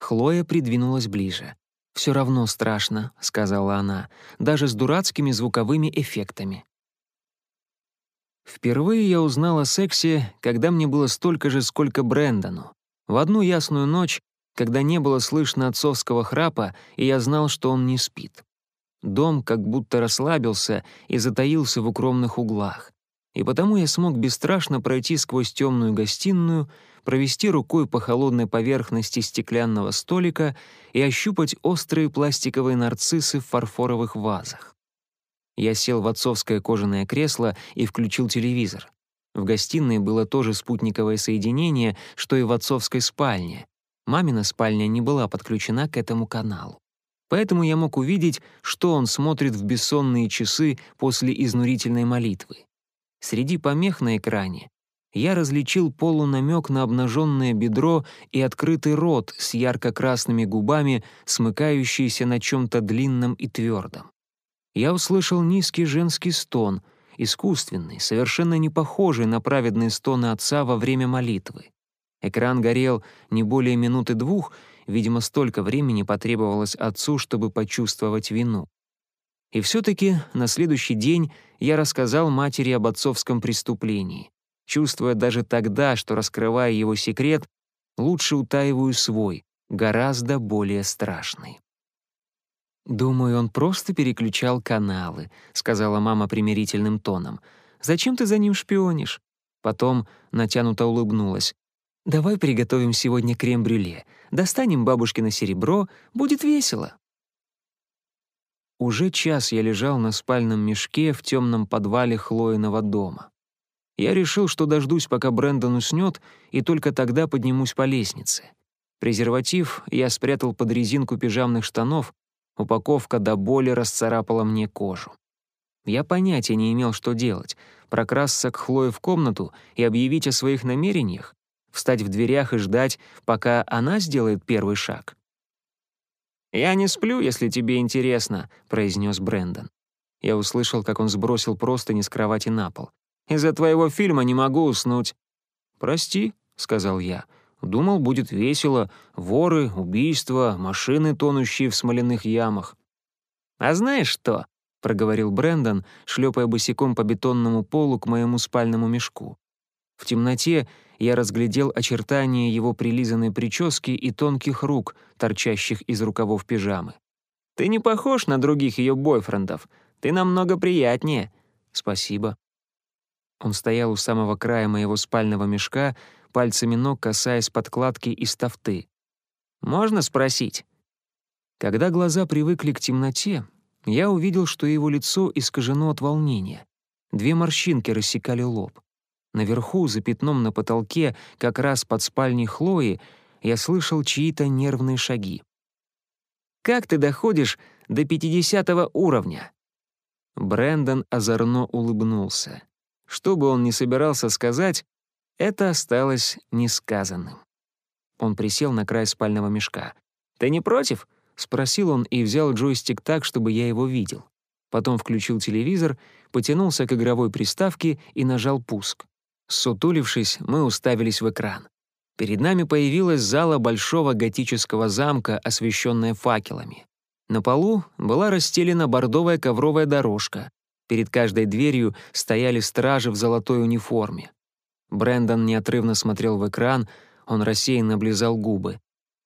Хлоя придвинулась ближе. «Все равно страшно», — сказала она, даже с дурацкими звуковыми эффектами. Впервые я узнала о сексе, когда мне было столько же, сколько Брэндону. В одну ясную ночь когда не было слышно отцовского храпа, и я знал, что он не спит. Дом как будто расслабился и затаился в укромных углах. И потому я смог бесстрашно пройти сквозь темную гостиную, провести рукой по холодной поверхности стеклянного столика и ощупать острые пластиковые нарциссы в фарфоровых вазах. Я сел в отцовское кожаное кресло и включил телевизор. В гостиной было то же спутниковое соединение, что и в отцовской спальне. Мамина спальня не была подключена к этому каналу. Поэтому я мог увидеть, что он смотрит в бессонные часы после изнурительной молитвы. Среди помех на экране я различил полунамек на обнаженное бедро и открытый рот с ярко-красными губами, смыкающийся на чем-то длинном и твердом. Я услышал низкий женский стон, искусственный, совершенно не похожий на праведные стоны отца во время молитвы. Экран горел не более минуты двух, видимо, столько времени потребовалось отцу, чтобы почувствовать вину. И все-таки на следующий день я рассказал матери об отцовском преступлении чувствуя даже тогда, что, раскрывая его секрет, лучше утаиваю свой, гораздо более страшный. «Думаю, он просто переключал каналы», — сказала мама примирительным тоном. «Зачем ты за ним шпионишь?» Потом натянуто улыбнулась. «Давай приготовим сегодня крем-брюле. Достанем бабушкино серебро, будет весело». Уже час я лежал на спальном мешке в темном подвале Хлоиного дома. Я решил, что дождусь, пока Брэндон уснет, и только тогда поднимусь по лестнице. Презерватив я спрятал под резинку пижамных штанов, упаковка до боли расцарапала мне кожу. Я понятия не имел, что делать — прокрасться к Хлое в комнату и объявить о своих намерениях, встать в дверях и ждать, пока она сделает первый шаг. «Я не сплю, если тебе интересно», — произнес Брэндон. Я услышал, как он сбросил простыни с кровати на пол. Из-за твоего фильма не могу уснуть». «Прости», — сказал я. «Думал, будет весело. Воры, убийства, машины, тонущие в смоляных ямах». «А знаешь что?» — проговорил Брэндон, шлепая босиком по бетонному полу к моему спальному мешку. В темноте я разглядел очертания его прилизанной прически и тонких рук, торчащих из рукавов пижамы. «Ты не похож на других ее бойфрендов. Ты намного приятнее». «Спасибо». Он стоял у самого края моего спального мешка, пальцами ног касаясь подкладки и тафты. «Можно спросить?» Когда глаза привыкли к темноте, я увидел, что его лицо искажено от волнения. Две морщинки рассекали лоб. Наверху, за пятном на потолке, как раз под спальней Хлои, я слышал чьи-то нервные шаги. «Как ты доходишь до пятидесятого уровня?» Брэндон озорно улыбнулся. Что бы он ни собирался сказать, это осталось несказанным. Он присел на край спального мешка. «Ты не против?» — спросил он и взял джойстик так, чтобы я его видел. Потом включил телевизор, потянулся к игровой приставке и нажал пуск. Сутулившись, мы уставились в экран. Перед нами появилась зала большого готического замка, освещенная факелами. На полу была расстелена бордовая ковровая дорожка, Перед каждой дверью стояли стражи в золотой униформе. Брэндон неотрывно смотрел в экран, он рассеянно облизал губы.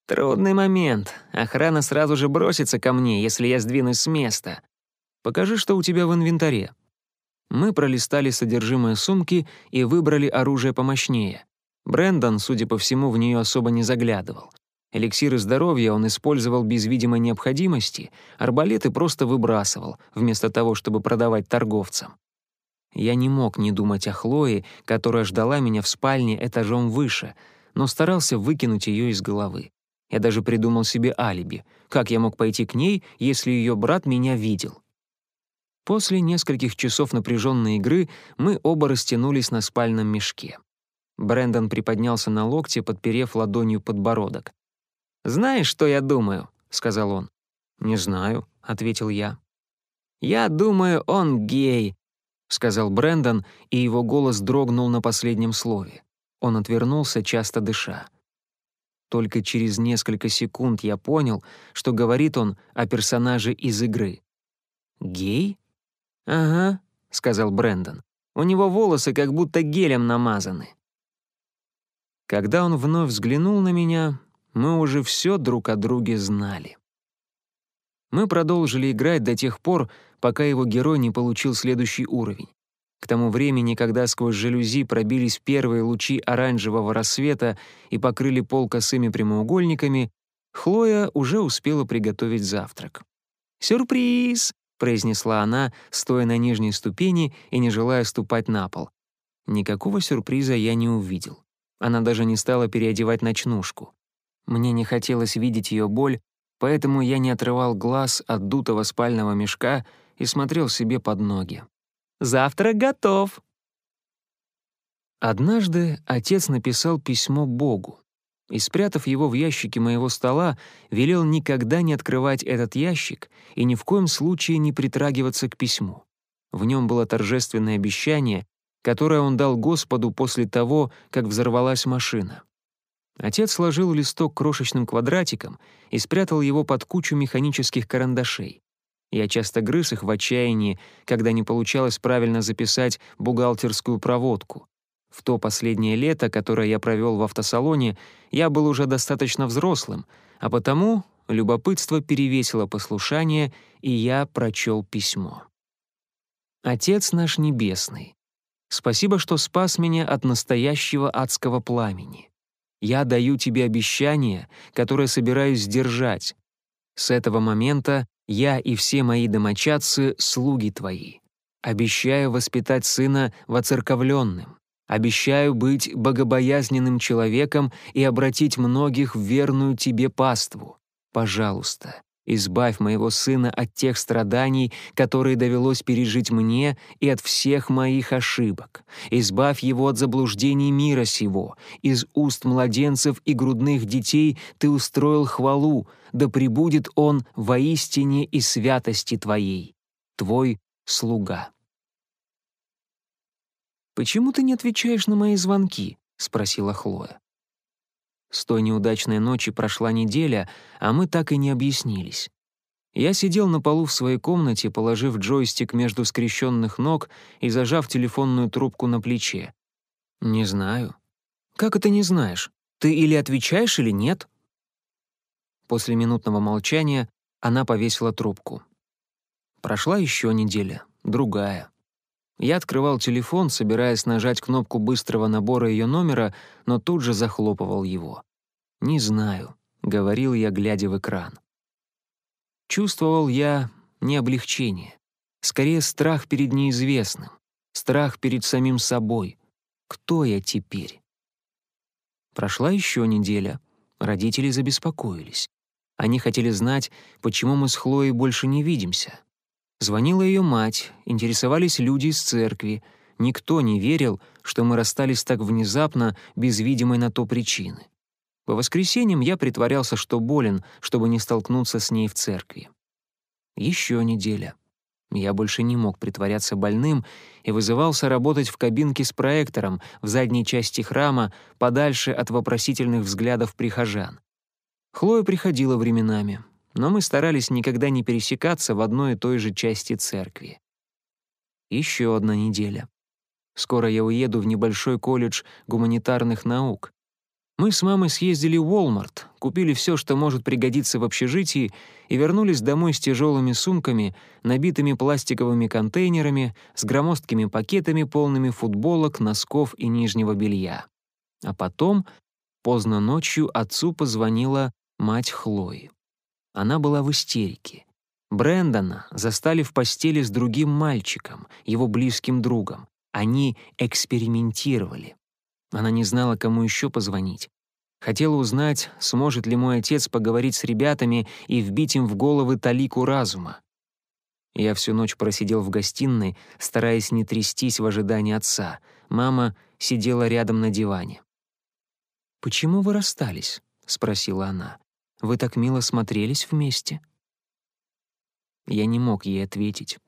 «Трудный момент. Охрана сразу же бросится ко мне, если я сдвинусь с места. Покажи, что у тебя в инвентаре». Мы пролистали содержимое сумки и выбрали оружие помощнее. Брэндон, судя по всему, в нее особо не заглядывал. Эликсиры здоровья он использовал без видимой необходимости, арбалеты просто выбрасывал, вместо того, чтобы продавать торговцам. Я не мог не думать о Хлое, которая ждала меня в спальне этажом выше, но старался выкинуть ее из головы. Я даже придумал себе алиби. Как я мог пойти к ней, если ее брат меня видел? После нескольких часов напряженной игры мы оба растянулись на спальном мешке. Брэндон приподнялся на локте, подперев ладонью подбородок. «Знаешь, что я думаю?» — сказал он. «Не знаю», — ответил я. «Я думаю, он гей», — сказал Брэндон, и его голос дрогнул на последнем слове. Он отвернулся, часто дыша. Только через несколько секунд я понял, что говорит он о персонаже из игры. «Гей?» «Ага», — сказал Брэндон. «У него волосы как будто гелем намазаны». Когда он вновь взглянул на меня, мы уже все друг о друге знали. Мы продолжили играть до тех пор, пока его герой не получил следующий уровень. К тому времени, когда сквозь жалюзи пробились первые лучи оранжевого рассвета и покрыли пол косыми прямоугольниками, Хлоя уже успела приготовить завтрак. «Сюрприз!» — произнесла она, стоя на нижней ступени и не желая ступать на пол. Никакого сюрприза я не увидел. Она даже не стала переодевать ночнушку. Мне не хотелось видеть ее боль, поэтому я не отрывал глаз от дутого спального мешка и смотрел себе под ноги. «Завтрак готов!» Однажды отец написал письмо Богу и, спрятав его в ящике моего стола, велел никогда не открывать этот ящик и ни в коем случае не притрагиваться к письму. В нем было торжественное обещание, которое он дал Господу после того, как взорвалась машина. Отец сложил листок крошечным квадратиком и спрятал его под кучу механических карандашей. Я часто грыз их в отчаянии, когда не получалось правильно записать бухгалтерскую проводку. В то последнее лето, которое я провел в автосалоне, я был уже достаточно взрослым, а потому любопытство перевесило послушание, и я прочел письмо. «Отец наш Небесный, спасибо, что спас меня от настоящего адского пламени. Я даю тебе обещание, которое собираюсь сдержать. С этого момента я и все мои домочадцы — слуги твои. Обещаю воспитать сына воцерковленным. Обещаю быть богобоязненным человеком и обратить многих в верную тебе паству. Пожалуйста, Избавь моего сына от тех страданий, которые довелось пережить мне, и от всех моих ошибок. Избавь его от заблуждений мира сего. Из уст младенцев и грудных детей ты устроил хвалу, да пребудет он воистине и святости твоей. Твой слуга. «Почему ты не отвечаешь на мои звонки?» — спросила Хлоя. С той неудачной ночи прошла неделя, а мы так и не объяснились. Я сидел на полу в своей комнате, положив джойстик между скрещенных ног и зажав телефонную трубку на плече. «Не знаю». «Как это не знаешь? Ты или отвечаешь, или нет?» После минутного молчания она повесила трубку. Прошла еще неделя, другая. Я открывал телефон, собираясь нажать кнопку быстрого набора ее номера, но тут же захлопывал его. «Не знаю», — говорил я, глядя в экран. Чувствовал я не облегчение, скорее страх перед неизвестным, страх перед самим собой. Кто я теперь? Прошла еще неделя. Родители забеспокоились. Они хотели знать, почему мы с Хлоей больше не видимся. Звонила ее мать, интересовались люди из церкви. Никто не верил, что мы расстались так внезапно, без видимой на то причины. По воскресеньям я притворялся, что болен, чтобы не столкнуться с ней в церкви. Еще неделя. Я больше не мог притворяться больным и вызывался работать в кабинке с проектором в задней части храма, подальше от вопросительных взглядов прихожан. Хлоя приходила временами но мы старались никогда не пересекаться в одной и той же части церкви. Еще одна неделя. Скоро я уеду в небольшой колледж гуманитарных наук. Мы с мамой съездили в Walmart, купили все, что может пригодиться в общежитии, и вернулись домой с тяжелыми сумками, набитыми пластиковыми контейнерами, с громоздкими пакетами, полными футболок, носков и нижнего белья. А потом, поздно ночью, отцу позвонила мать Хлои. Она была в истерике. Брэндона застали в постели с другим мальчиком, его близким другом. Они экспериментировали. Она не знала, кому еще позвонить. Хотела узнать, сможет ли мой отец поговорить с ребятами и вбить им в головы талику разума. Я всю ночь просидел в гостиной, стараясь не трястись в ожидании отца. Мама сидела рядом на диване. «Почему вы расстались?» — спросила она. Вы так мило смотрелись вместе». Я не мог ей ответить.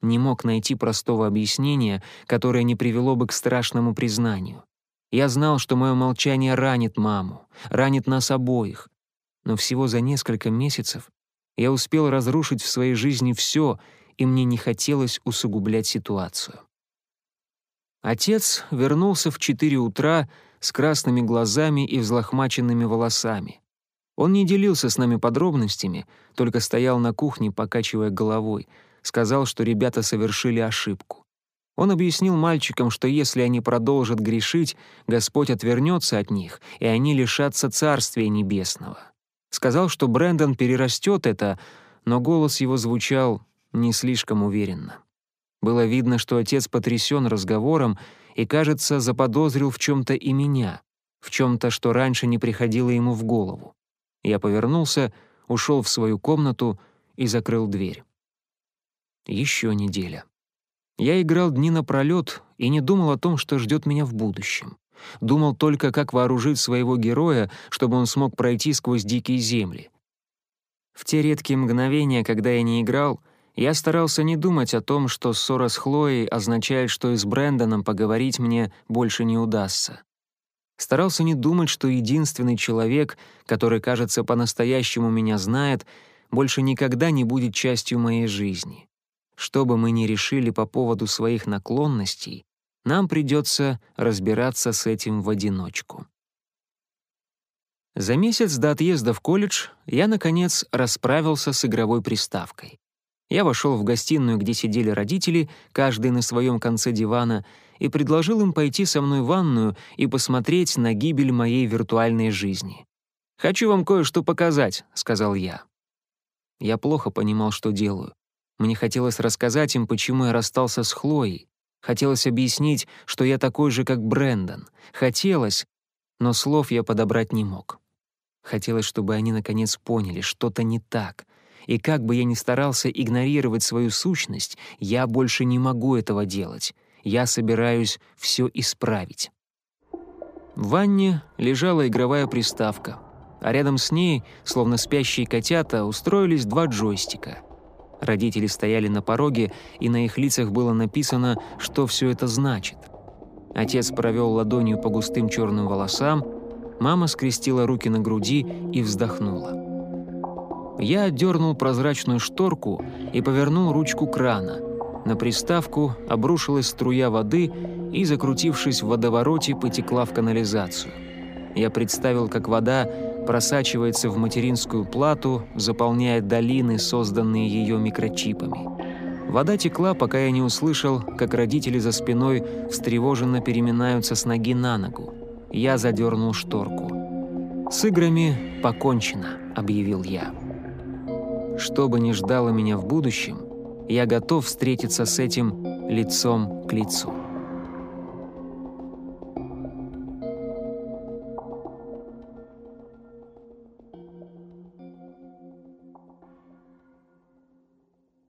Не мог найти простого объяснения, которое не привело бы к страшному признанию. Я знал, что мое молчание ранит маму, ранит нас обоих. Но всего за несколько месяцев я успел разрушить в своей жизни все, и мне не хотелось усугублять ситуацию. Отец вернулся в четыре утра с красными глазами и взлохмаченными волосами. Он не делился с нами подробностями, только стоял на кухне, покачивая головой, сказал, что ребята совершили ошибку. Он объяснил мальчикам, что если они продолжат грешить, Господь отвернется от них, и они лишатся Царствия Небесного. Сказал, что Брэндон перерастет это, но голос его звучал не слишком уверенно. Было видно, что отец потрясен разговором и, кажется, заподозрил в чем-то и меня, в чем-то, что раньше не приходило ему в голову. Я повернулся, ушел в свою комнату и закрыл дверь. Еще неделя. Я играл дни напролет и не думал о том, что ждет меня в будущем. Думал только, как вооружить своего героя, чтобы он смог пройти сквозь дикие земли. В те редкие мгновения, когда я не играл, я старался не думать о том, что ссора с Хлоей означает, что и с Брэндоном поговорить мне больше не удастся. Старался не думать, что единственный человек, который, кажется, по-настоящему меня знает, больше никогда не будет частью моей жизни. Что бы мы ни решили по поводу своих наклонностей, нам придется разбираться с этим в одиночку. За месяц до отъезда в колледж я, наконец, расправился с игровой приставкой. Я вошел в гостиную, где сидели родители, каждый на своем конце дивана, и предложил им пойти со мной в ванную и посмотреть на гибель моей виртуальной жизни. «Хочу вам кое-что показать», — сказал я. Я плохо понимал, что делаю. Мне хотелось рассказать им, почему я расстался с Хлоей. Хотелось объяснить, что я такой же, как Брэндон. Хотелось, но слов я подобрать не мог. Хотелось, чтобы они наконец поняли, что-то не так. И как бы я ни старался игнорировать свою сущность, я больше не могу этого делать я собираюсь все исправить. В ванне лежала игровая приставка, а рядом с ней, словно спящие котята, устроились два джойстика. Родители стояли на пороге, и на их лицах было написано, что все это значит. Отец провел ладонью по густым черным волосам, мама скрестила руки на груди и вздохнула. Я отдернул прозрачную шторку и повернул ручку крана — на приставку обрушилась струя воды и, закрутившись в водовороте, потекла в канализацию. Я представил, как вода просачивается в материнскую плату, заполняя долины, созданные ее микрочипами. Вода текла, пока я не услышал, как родители за спиной встревоженно переминаются с ноги на ногу. Я задернул шторку. «С играми покончено», — объявил я. Что бы ни ждало меня в будущем, я готов встретиться с этим лицом к лицу.